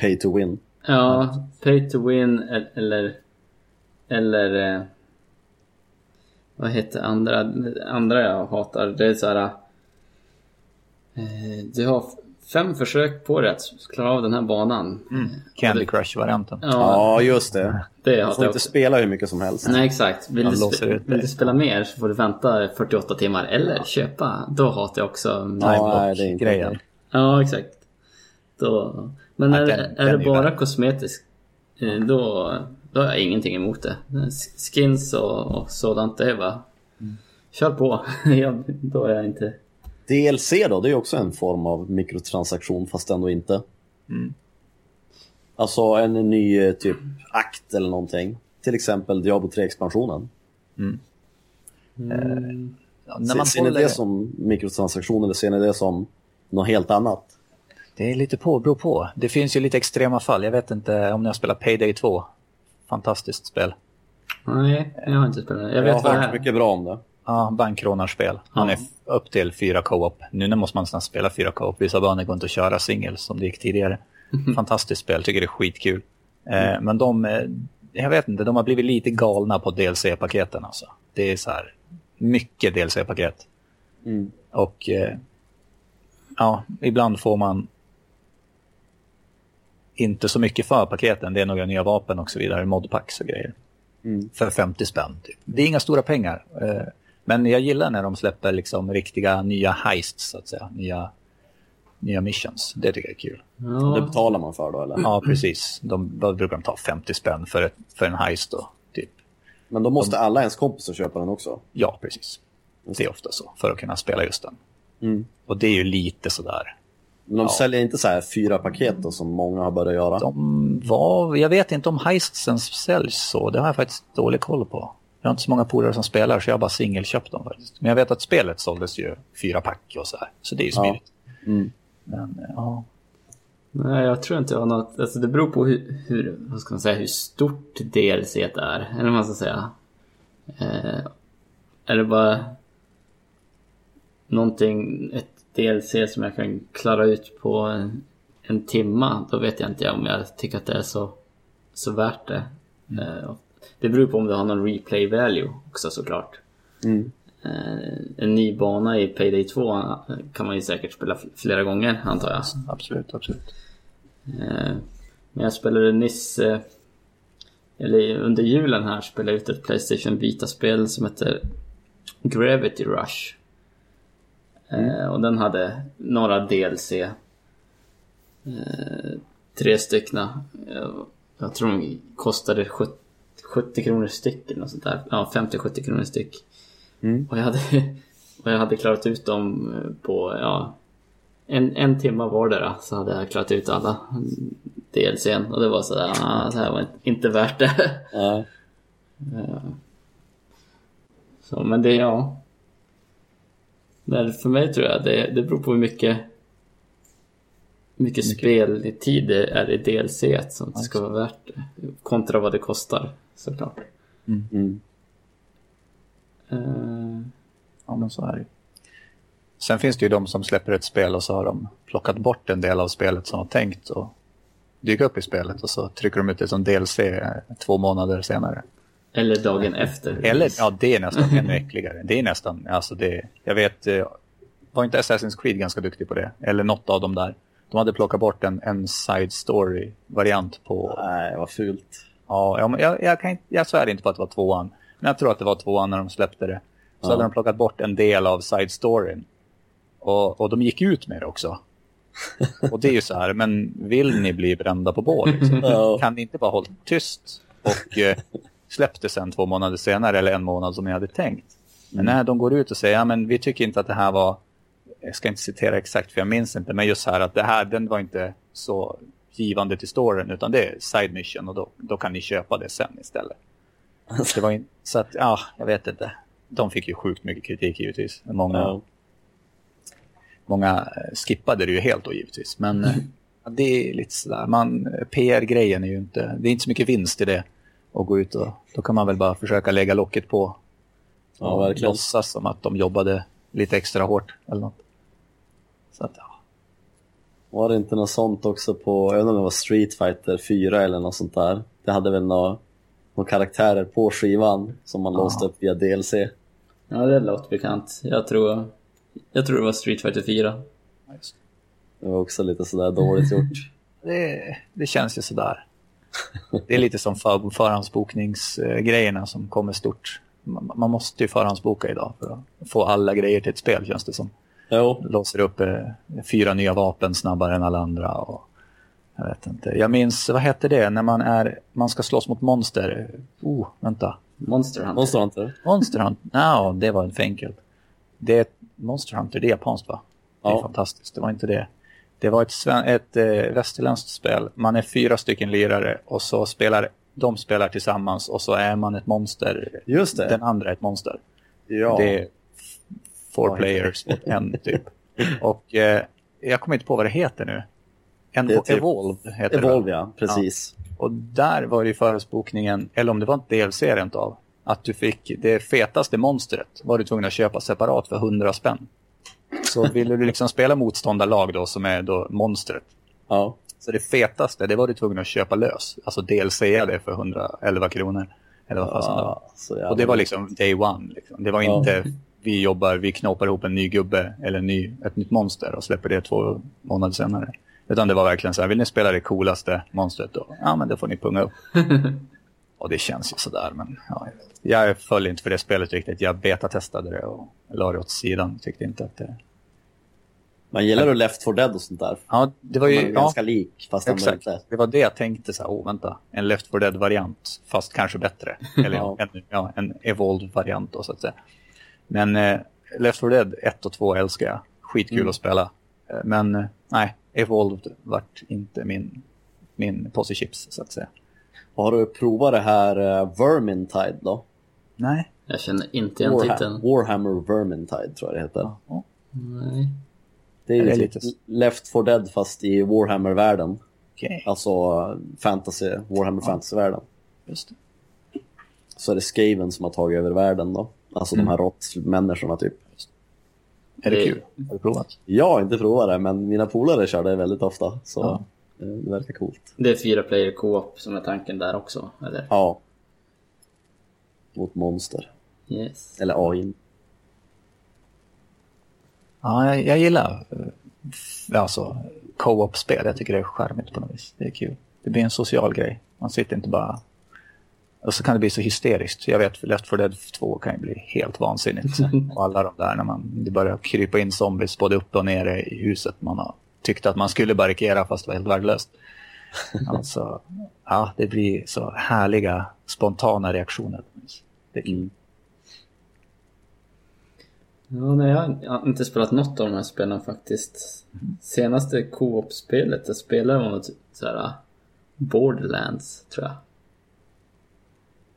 Speaker 3: pay to win.
Speaker 1: Ja, pay to win eller... Eller... eh, Vad heter andra? Andra jag hatar, det är så här... eh, Du har fem försök på att klara av den här banan.
Speaker 2: Candy Crush-varianten.
Speaker 1: Ja,
Speaker 3: Ja, just det.
Speaker 1: det
Speaker 3: Du får inte
Speaker 1: också.
Speaker 3: spela hur mycket som helst.
Speaker 1: Nej, exakt. Vill du,
Speaker 2: ut
Speaker 1: vill du spela mer så får du vänta 48 timmar. Eller köpa. Då hatar jag också...
Speaker 3: Ja, nej, det är inte
Speaker 2: grejen.
Speaker 1: Ja, exakt. Då... Men
Speaker 2: Ja,
Speaker 1: är,
Speaker 2: den-
Speaker 1: är
Speaker 2: den
Speaker 1: det bara kosmetiskt, eh, då, då har jag ingenting emot det. Skins och, och sådant, det är bara...
Speaker 2: Mm.
Speaker 1: Kör på. jag, då är jag inte...
Speaker 3: DLC då, det är också en form av mikrotransaktion fast ändå inte.
Speaker 2: Mm.
Speaker 3: Alltså en ny eh, typ akt eller någonting. Till exempel Diablo 3-expansionen.
Speaker 2: Ja, när
Speaker 3: Ser,
Speaker 2: man
Speaker 3: ser ni
Speaker 2: håller
Speaker 3: det som mikrotransaktion eller ser ni det som något helt annat?
Speaker 2: Det är lite på, beror på. Det finns ju lite extrema fall. Jag vet inte om ni har spelat Payday 2. Fantastiskt spel.
Speaker 1: Nej, jag har inte spelat det. Jag
Speaker 3: Jag, har hört
Speaker 1: är.
Speaker 3: mycket bra om det.
Speaker 2: Ja, bankrånarspel. Man
Speaker 1: Ja.
Speaker 2: är upp till fyra co-op. Nu måste man nästan spela fyra co-op. Vissa banor går inte att köra singel som det gick tidigare. Fantastiskt spel, tycker det är skitkul. Eh, men de, eh, jag vet inte, de har blivit lite galna på DLC-paketen alltså. Det är så här, mycket DLC-paket.
Speaker 3: Mm.
Speaker 2: Och eh, ja, ibland får man inte så mycket för paketen. Det är några nya vapen och så vidare, modpacks och grejer.
Speaker 3: Mm.
Speaker 2: För 50 spänn. Typ. Det är inga stora pengar. eh, Men jag gillar när de släpper liksom riktiga nya heists, så att säga. Nya, nya missions. Det tycker jag är kul.
Speaker 3: Det
Speaker 1: Ja,
Speaker 3: betalar man för då eller?
Speaker 2: Ja, precis. De, vad brukar de ta 50 spänn för, ett, för en heist då? Typ.
Speaker 3: Men då måste alla ens kompisar köpa den också.
Speaker 2: Ja, precis. Det är ofta så, för att kunna spela just den.
Speaker 3: Mm.
Speaker 2: Och det är ju lite sådär.
Speaker 3: Men de
Speaker 2: Ja.
Speaker 3: säljer inte så här fyra paket då, som många har börjat göra.
Speaker 2: De var, jag vet inte om heistsen säljs så. Det har jag faktiskt dålig koll på. Jag har inte så många polare som spelar så jag har bara singelköpt dem faktiskt. Men jag vet att spelet såldes ju fyra pack och så här. Så det är ju
Speaker 3: Ja.
Speaker 2: smidigt.
Speaker 3: Mm.
Speaker 2: Men ja,
Speaker 1: nej, jag tror inte jag har något... Alltså det beror på hur, hur, vad ska man säga, hur stort DLC det är. Eller vad man ska säga. Eh, är det bara någonting, ett DLC som jag kan klara ut på en, en timma, då vet jag inte om jag tycker att det är så, så värt det. Eh, det beror på om du har någon replay value också såklart.
Speaker 3: Mm.
Speaker 1: Eh, en ny bana i Payday 2 eh, kan man ju säkert spela flera gånger antar jag.
Speaker 2: absolut, absolut.
Speaker 1: Eh, Men jag spelade nyss, eh, eller under julen här, spelade ut ett Playstation Vita-spel som heter Gravity Rush. Eh, Och den hade några DLC. Eh, Tre styckna. Eh, Jag tror de kostade 70, 70 kronor styck eller något sånt där. Ja, 50-70 kronor styck.
Speaker 3: Mm.
Speaker 1: Och jag hade, och jag hade klarat ut dem på, ja, en, en timme vardera så hade jag klarat ut alla DLCn och det var sådär, ah, det här var inte värt det. Eh, Så, men det, ja. Men för mig tror jag det, det beror på hur mycket, mycket speltid det är i DLC som det ska vara värt. Kontra vad det kostar såklart.
Speaker 3: Mm.
Speaker 1: Uh,
Speaker 2: Ja, men så är det Sen finns det ju de som släpper ett spel och så har de plockat bort en del av spelet som var tänkt och dyka upp i spelet och så trycker de ut det som DLC två månader senare.
Speaker 1: eller dagen efter.
Speaker 2: Eller, ja det är nästan ännu äckligare. Det är nästan, alltså det, jag vet, eh, var inte Assassin's Creed ganska duktig på det? Eller något av dem där. De hade plockat bort en, en side story-variant på,
Speaker 3: Nej, vad fult.
Speaker 2: Ja, jag, jag, kan jag svär inte på att det var tvåan. Men jag tror att det var tvåan när de släppte det. Så
Speaker 3: Ja.
Speaker 2: hade de plockat bort en del av side storyn. Och, och de gick ut med det också. Och det är ju så här, men vill ni bli brända på bål? Liksom?
Speaker 3: Ja.
Speaker 2: Kan ni inte bara hålla tyst och eh, släpp det sen två månader senare eller en månad som jag hade tänkt? Men när de går ut och säger, ja men vi tycker inte att det här var, jag ska inte citera exakt för jag minns inte, men just här att det här, den var inte så givande till storyn utan det är side mission och då, då kan ni köpa det sen istället. Det var in, så att, ja, jag vet inte. De fick ju sjukt mycket kritik givetvis. Många,
Speaker 3: Ja.
Speaker 2: Många eh, skippade det ju helt då givetvis. Men eh, det är lite sådär, man, PR-grejen är ju inte, det är inte så mycket vinst i det. Att gå ut och, då kan man väl bara försöka lägga locket på.
Speaker 3: Ja,
Speaker 2: och
Speaker 3: verkligen.
Speaker 2: låtsas som att de jobbade lite extra hårt eller något. Så att, ja.
Speaker 3: Var det inte något sånt också på, jag vet inte om det var Street Fighter 4 eller något sånt där? Det hade väl några, några karaktärer på skivan som man
Speaker 2: Ja.
Speaker 3: låste upp via DLC.
Speaker 1: Ja, det låter bekant. Jag tror, jag tror det var Street Fighter 4.
Speaker 2: Ja, just det.
Speaker 3: Det var också lite sådär dåligt gjort.
Speaker 2: Det, det känns ju sådär. Det är lite som för, förhandsbokningsgrejerna som kommer stort. Man, man måste ju förhandsboka idag för att få alla grejer till ett spel känns det som.
Speaker 3: Jo,
Speaker 2: låser upp eh, fyra nya vapen snabbare än alla andra. Och, jag vet inte. Jag minns, vad hette det, när man, är, man ska slåss mot monster? Oh, vänta.
Speaker 1: Monster Hunter.
Speaker 3: Monster Hunter.
Speaker 2: Monster Hunter? No, det var för enkelt. Det är, Monster Hunter, det är japanskt va? Det är
Speaker 3: Ja.
Speaker 2: fantastiskt, det var inte det. Det var ett, ett eh, västerländskt spel. Man är fyra stycken lirare och så spelar de spelar tillsammans och så är man ett monster.
Speaker 3: Just det.
Speaker 2: Den andra är ett monster.
Speaker 3: Ja.
Speaker 2: Det four players mot en typ. Och eh, jag kommer inte på vad det heter nu. En,
Speaker 3: Det typ-
Speaker 2: Evolve heter det.
Speaker 3: Evolve, ja. Precis.
Speaker 2: Och där var det ju förhandsbokningen, eller om det var ett DLC rent av, att du fick det fetaste monstret var du tvungen att köpa separat för 100 spänn. Så ville du liksom spela motståndarlag då som är då monstret.
Speaker 3: Ja.
Speaker 2: Så det fetaste, det var du tvungen att köpa lös. Alltså DLC det för 111 kronor. Eller vad fasen det var.
Speaker 3: ja
Speaker 2: Och det var liksom day one. Liksom. Det var
Speaker 3: Ja.
Speaker 2: inte vi jobbar, vi knåpar ihop en ny gubbe eller en ny, ett nytt monster och släpper det två månader senare. Utan det var verkligen så här, vill ni spela det coolaste monstret då? Ja, men det får ni punga upp. och det känns ju sådär, men ja, jag föll inte för det spelet riktigt. Jag betatestade det och la det åt sidan. Tyckte inte att det...
Speaker 3: Man gillar du Left 4 Dead och sånt där?
Speaker 2: Ja, det var
Speaker 3: Man
Speaker 2: ju...
Speaker 3: är
Speaker 2: Ja,
Speaker 3: ganska lik, fast
Speaker 2: Exakt,
Speaker 3: inte.
Speaker 2: det var det jag tänkte så här, åh vänta, en Left 4 Dead-variant, fast kanske bättre. Eller
Speaker 3: Ja.
Speaker 2: en, ja, en Evolved-variant då så att säga. Men eh, Left 4 Dead 1 och 2 älskar jag, skitkul
Speaker 3: Mm.
Speaker 2: att spela. Eh, Men eh, nej, Evolved vart inte min, min påse chips så att säga.
Speaker 3: Och har du provat det här uh, Vermintide då?
Speaker 2: Nej.
Speaker 1: Jag känner inte igen
Speaker 3: Warha-
Speaker 1: titeln.
Speaker 3: Warhammer Vermintide tror jag det heter.
Speaker 2: Ja.
Speaker 1: Nej.
Speaker 3: Det är ju
Speaker 2: Det är
Speaker 3: typ
Speaker 2: lite-
Speaker 3: Left 4 Dead fast i Warhammer-världen.
Speaker 2: Okej,
Speaker 3: Alltså fantasy, Warhammer Fantasy-världen.
Speaker 2: just det.
Speaker 3: Så är det Skaven som har tagit över världen då. Alltså
Speaker 2: Mm.
Speaker 3: de här råttmänniskorna typ.
Speaker 2: Är det
Speaker 1: Det-
Speaker 2: kul? Har du provat?
Speaker 3: Jag har inte provat det, men mina polare kör det väldigt ofta. Så
Speaker 2: Ja.
Speaker 3: eh, det verkar coolt.
Speaker 1: Det är fyra player co-op som är tanken där också, eller?
Speaker 3: Ja. Mot monster.
Speaker 1: Yes.
Speaker 3: Eller AI.
Speaker 2: Ja, jag, jag gillar eh, alltså, co-op-spel. Jag tycker det är charmigt på något vis. Det är kul. Det blir en social grej. Man sitter inte bara... Och så kan det bli så hysteriskt. Jag vet, Left 4 Dead 2 kan ju bli helt vansinnigt. Och alla de där när man det börjar krypa in zombies både uppe och nere i huset. Man har tyckt att man skulle barrikera fast det var helt värdelöst. Alltså, ja, det blir så härliga spontana reaktioner. Det.
Speaker 3: Mm.
Speaker 1: Ja, nej, jag har inte spelat något av de här spelen faktiskt. Senaste co-op-spelet jag spelade var något såhär Borderlands, tror jag.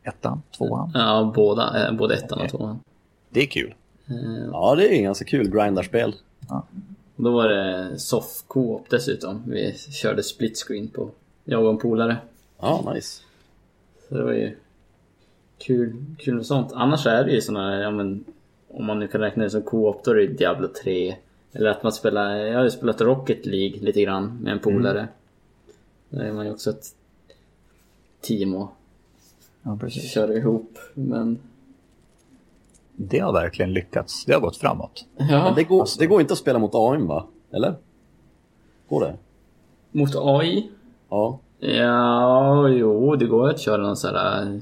Speaker 2: Ettan, tvåan.
Speaker 1: Ja, båda, eh, både ettan och
Speaker 2: Okej.
Speaker 1: tvåan.
Speaker 2: Det är kul.
Speaker 1: Eh,
Speaker 3: Ja, det är ju ganska kul grindarspel.
Speaker 1: och då var det soft co-op dessutom. Vi körde split screen på jag och en polare.
Speaker 3: Ja, nice.
Speaker 1: Så det var ju kul, kul med sånt. Annars är det ju såna här, ja men om man nu kan räkna det som co-op då är det Diablo 3. Eller att man spelar, jag har ju spelat Rocket League lite grann med en polare. Där är man ju också ett team och
Speaker 2: Ja, precis.
Speaker 1: kör ihop. Men
Speaker 2: Det har verkligen lyckats. Det har gått framåt.
Speaker 3: Men
Speaker 1: ja,
Speaker 3: det går,
Speaker 2: Alltså-
Speaker 3: det går inte att spela mot AIM va? Eller? Går det?
Speaker 1: mot AI.
Speaker 3: Ja.
Speaker 1: Ja, jo, det går att köra någon sån här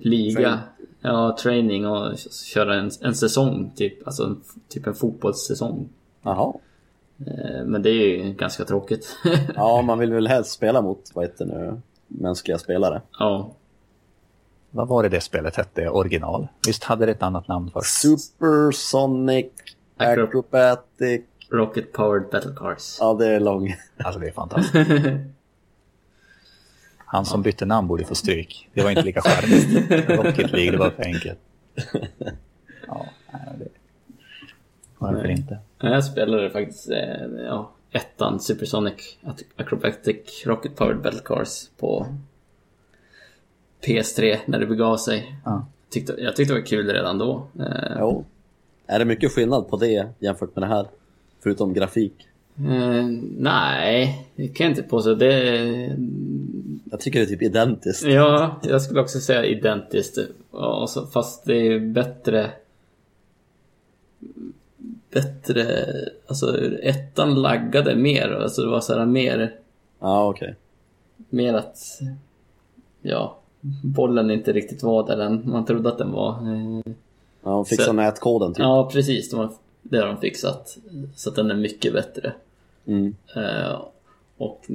Speaker 1: liga.
Speaker 3: Train.
Speaker 1: Ja, training och köra en, en säsong, typ. Alltså en, typ en fotbollssäsong.
Speaker 3: Jaha.
Speaker 1: Eh, Men det är ju ganska tråkigt.
Speaker 3: Ja, man vill väl helst spela mot, vad heter det nu, mänskliga spelare.
Speaker 1: ja.
Speaker 2: Vad var det det spelet hette? Original? Visst hade det ett annat namn först?
Speaker 3: Supersonic
Speaker 1: Acro-
Speaker 3: Acrobatic.
Speaker 1: Rocket Powered Battle Cars.
Speaker 3: Ja, det är lång.
Speaker 2: Alltså det är fantastiskt. Han som bytte namn borde få stryk. Det var inte lika charmigt. Rocket League, det var för enkelt. Ja, nej, det... Varför
Speaker 1: Nej.
Speaker 2: inte?
Speaker 1: Jag spelade faktiskt eh, ja, ettan Supersonic Acrobatic Rocket Powered Battle Cars på PS3 när det begav sig.
Speaker 2: Ja.
Speaker 1: Tyckte, jag tyckte det var kul redan då. Eh,
Speaker 3: Jo. Är det mycket skillnad på det jämfört med det här? Förutom grafik.
Speaker 1: Eh, nej, det kan jag inte påstå. Det,
Speaker 3: Jag tycker det är typ identiskt.
Speaker 1: ja, jag skulle också säga identiskt. Fast det är bättre... Bättre... Alltså ettan laggade mer. Alltså det var så här mer...
Speaker 3: Ja, okej.
Speaker 1: Mer att... Ja, bollen inte riktigt var där den, man trodde att den var. Eh,
Speaker 3: Ja, de fixar
Speaker 1: Så-
Speaker 3: nätkoden typ.
Speaker 1: Ja, precis. De det har de fixat. Så att den är mycket bättre.
Speaker 3: Mm.
Speaker 1: Eh, och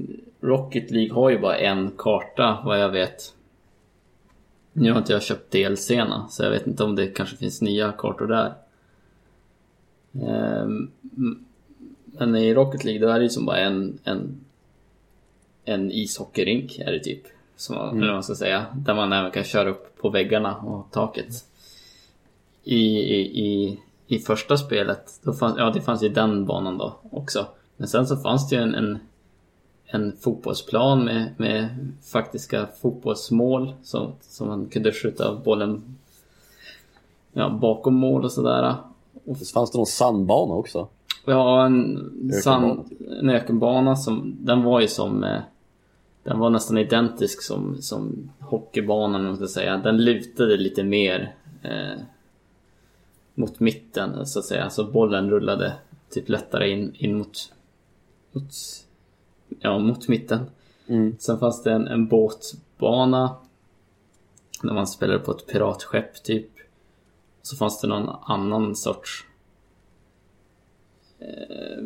Speaker 1: Rocket League har ju bara en karta vad jag vet. Nu har inte jag köpt DLCna så jag vet inte om det kanske finns nya kartor där. Eh, m- men i Rocket League då är det ju som bara en, en, en ishockeyrink är det typ. Som, Eller vad man ska säga. Där man även kan köra upp på väggarna och taket. I, i, i, i första spelet, då fanns, ja det fanns ju den banan då också. Men sen så fanns det ju en, en, en fotbollsplan med, med faktiska fotbollsmål som, som man kunde skjuta bollen ja, bakom mål och sådär. Och
Speaker 3: Visst fanns det någon sandbana också?
Speaker 1: Ja, en,
Speaker 3: Ökenbana,
Speaker 1: sand, en ökenbana som, den var ju som, eh, den var nästan identisk som, som hockeybanan om man ska säga. Den lutade lite mer eh, mot mitten så att säga. Så bollen rullade typ lättare in, in mot, mot, ja, mot mitten.
Speaker 3: Mm.
Speaker 1: Sen fanns det en, en båtbana. När man spelade på ett piratskepp typ. Så fanns det någon annan sorts eh,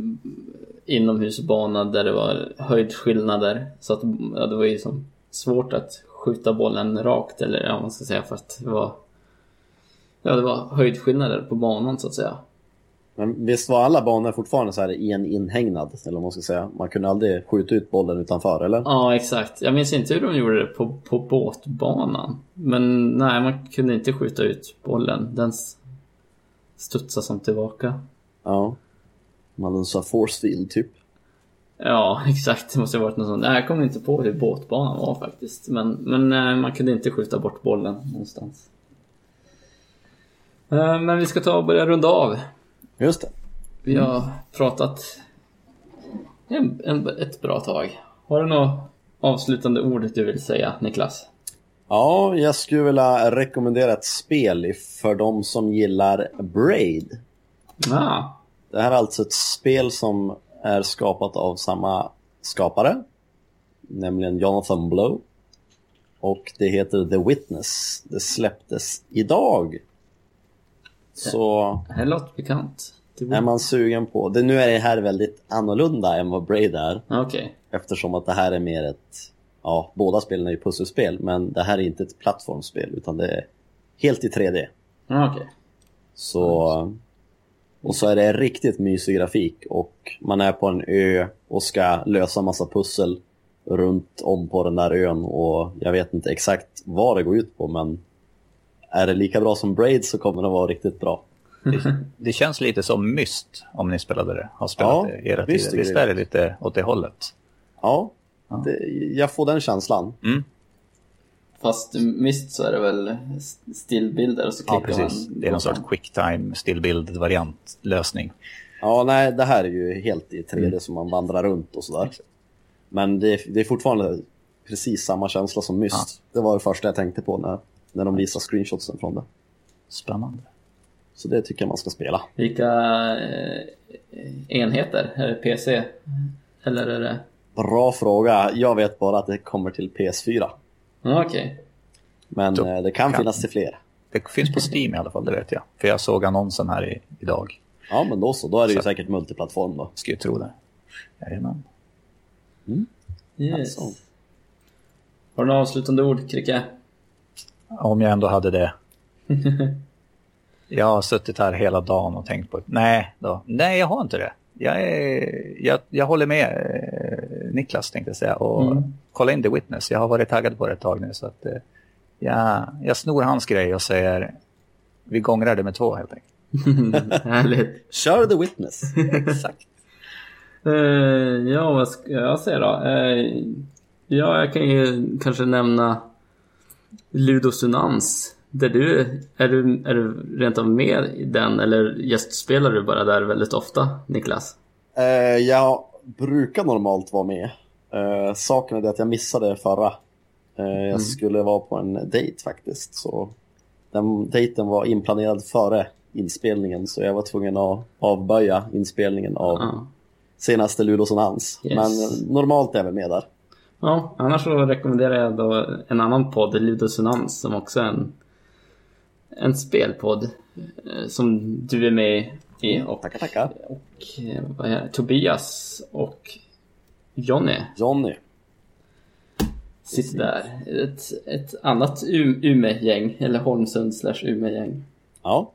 Speaker 1: inomhusbana där det var höjdskillnader. Så att ja, det var ju som svårt att skjuta bollen rakt eller ja, man ska säga för att det var Ja, det var höjdskillnader på banan så att säga.
Speaker 3: Men visst var alla banor fortfarande så här i en inhägnad, eller vad man ska säga? Man kunde aldrig skjuta ut bollen utanför, eller?
Speaker 1: Ja, exakt. Jag minns inte hur de gjorde det på, på båtbanan. Men nej, man kunde inte skjuta ut bollen. Den studsade som tillbaka.
Speaker 3: Ja. Man hade en sån här force field, typ.
Speaker 1: Ja, exakt. Det måste ha varit något sånt. Nej, jag kommer inte på hur båtbanan var faktiskt. Men, men nej, man kunde inte skjuta bort bollen någonstans. Eh, Men vi ska ta och börja runda av.
Speaker 3: Just det.
Speaker 1: Vi har pratat en, en, ett bra tag. Har du något avslutande ord du vill säga, Niklas?
Speaker 3: Ja, jag skulle vilja rekommendera ett spel för de som gillar Braid.
Speaker 1: Ah,
Speaker 3: Det här är alltså ett spel som är skapat av samma skapare, nämligen Jonathan Blow. Och det heter The Witness. Det släpptes idag. Så
Speaker 1: det här låter bekant.
Speaker 3: Är man sugen på... Det, nu är det här väldigt annorlunda än vad Braid är.
Speaker 1: Okej.
Speaker 3: Eftersom att det här är mer ett... Ja, båda spelen är ju pusselspel, men det här är inte ett plattformsspel utan det är helt i 3D.
Speaker 1: Ja, Okej.
Speaker 3: Så... Och så är det riktigt mysig grafik och man är på en ö och ska lösa massa pussel runt om på den där ön och jag vet inte exakt vad det går ut på men är det lika bra som Braid så kommer det vara riktigt bra.
Speaker 2: Det, det känns lite som Myst om ni spelade det. Har spelat
Speaker 3: Ja,
Speaker 2: det era
Speaker 3: Myst
Speaker 2: tider.
Speaker 3: är
Speaker 2: Visst är det lite åt det hållet?
Speaker 3: Ja, det, jag får den känslan.
Speaker 2: Mm.
Speaker 1: Fast mist så är det väl stillbilder och så
Speaker 2: Ja,
Speaker 1: klickar man.
Speaker 2: precis. Det är någon sorts quicktime stillbild variantlösning.
Speaker 3: Ja, nej, det här är ju helt i 3D som man vandrar runt och sådär. Men det är, det är fortfarande precis samma känsla som Myst. Det var det första jag tänkte på när, när de visade screenshotsen från det.
Speaker 2: Spännande.
Speaker 3: Så det tycker jag man ska spela.
Speaker 1: Vilka eh, enheter? Är det PC? Eller är det...
Speaker 3: Bra fråga. Jag vet bara att det kommer till PS4.
Speaker 1: Ja, Okej.
Speaker 3: Men
Speaker 2: Då
Speaker 3: eh, det kan
Speaker 2: kan-
Speaker 3: finnas till fler.
Speaker 2: Det finns på Steam i alla fall, det vet jag. För jag såg annonsen här i, idag.
Speaker 3: Ja, men då så. Då är det ju
Speaker 2: Så-
Speaker 3: säkert multiplattform då.
Speaker 2: Ska ju tro det. Jajamän.
Speaker 1: Yes.
Speaker 3: Alltså.
Speaker 1: Har du några avslutande ord, Kricke?
Speaker 2: Om jag ändå hade det. Jag har suttit här hela dagen och tänkt på Nej, då. Nej jag har inte det. Jag, är, jag, jag håller med eh, Niklas tänkte jag säga. Och
Speaker 1: Mm.
Speaker 2: kolla in The Witness. Jag har varit taggad på det ett tag nu. Så att, eh, jag, jag snor hans grej och säger vi gångrar det med två helt enkelt.
Speaker 1: Härligt.
Speaker 3: Kör The Witness.
Speaker 2: Exakt.
Speaker 1: Eh, ja, vad ska jag säga då? Eh, ja, jag kan ju kanske nämna Ludosonans. Där du, är du, är du rent av med i den eller gästspelar du bara där väldigt ofta, Niklas?
Speaker 3: Eh, jag brukar normalt vara med. Eh, saken är det att jag missade förra. Eh, jag skulle vara på en dejt faktiskt. Så den dejten var inplanerad före inspelningen så jag var tvungen att avböja inspelningen av
Speaker 1: Ja.
Speaker 3: senaste Ludosonans.
Speaker 1: Yes.
Speaker 3: Men normalt är jag väl med där.
Speaker 1: Ja, annars så rekommenderar jag då en annan podd, Ludosonans, som också är en, en spelpodd eh, som du är med i. Och,
Speaker 3: Tackar, tackar.
Speaker 1: och eh, är det? Tobias och Jonny
Speaker 3: Johnny.
Speaker 1: sitter där. Ett, ett annat U- Umeå-gäng, eller Holmsund slash Umeå-gäng.
Speaker 3: Ja,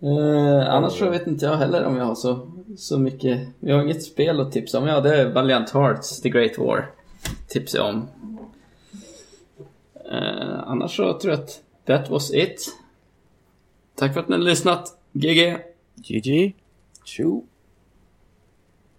Speaker 1: Eh, annars så vet inte jag heller om jag har så, så mycket. Vi har inget spel att tipsa om. Ja, det är Valiant Hearts, The Great War. Tipsar jag om. Eh, annars så tror jag att that was it. Tack för att ni har lyssnat. GG!
Speaker 2: GG.
Speaker 3: tjo.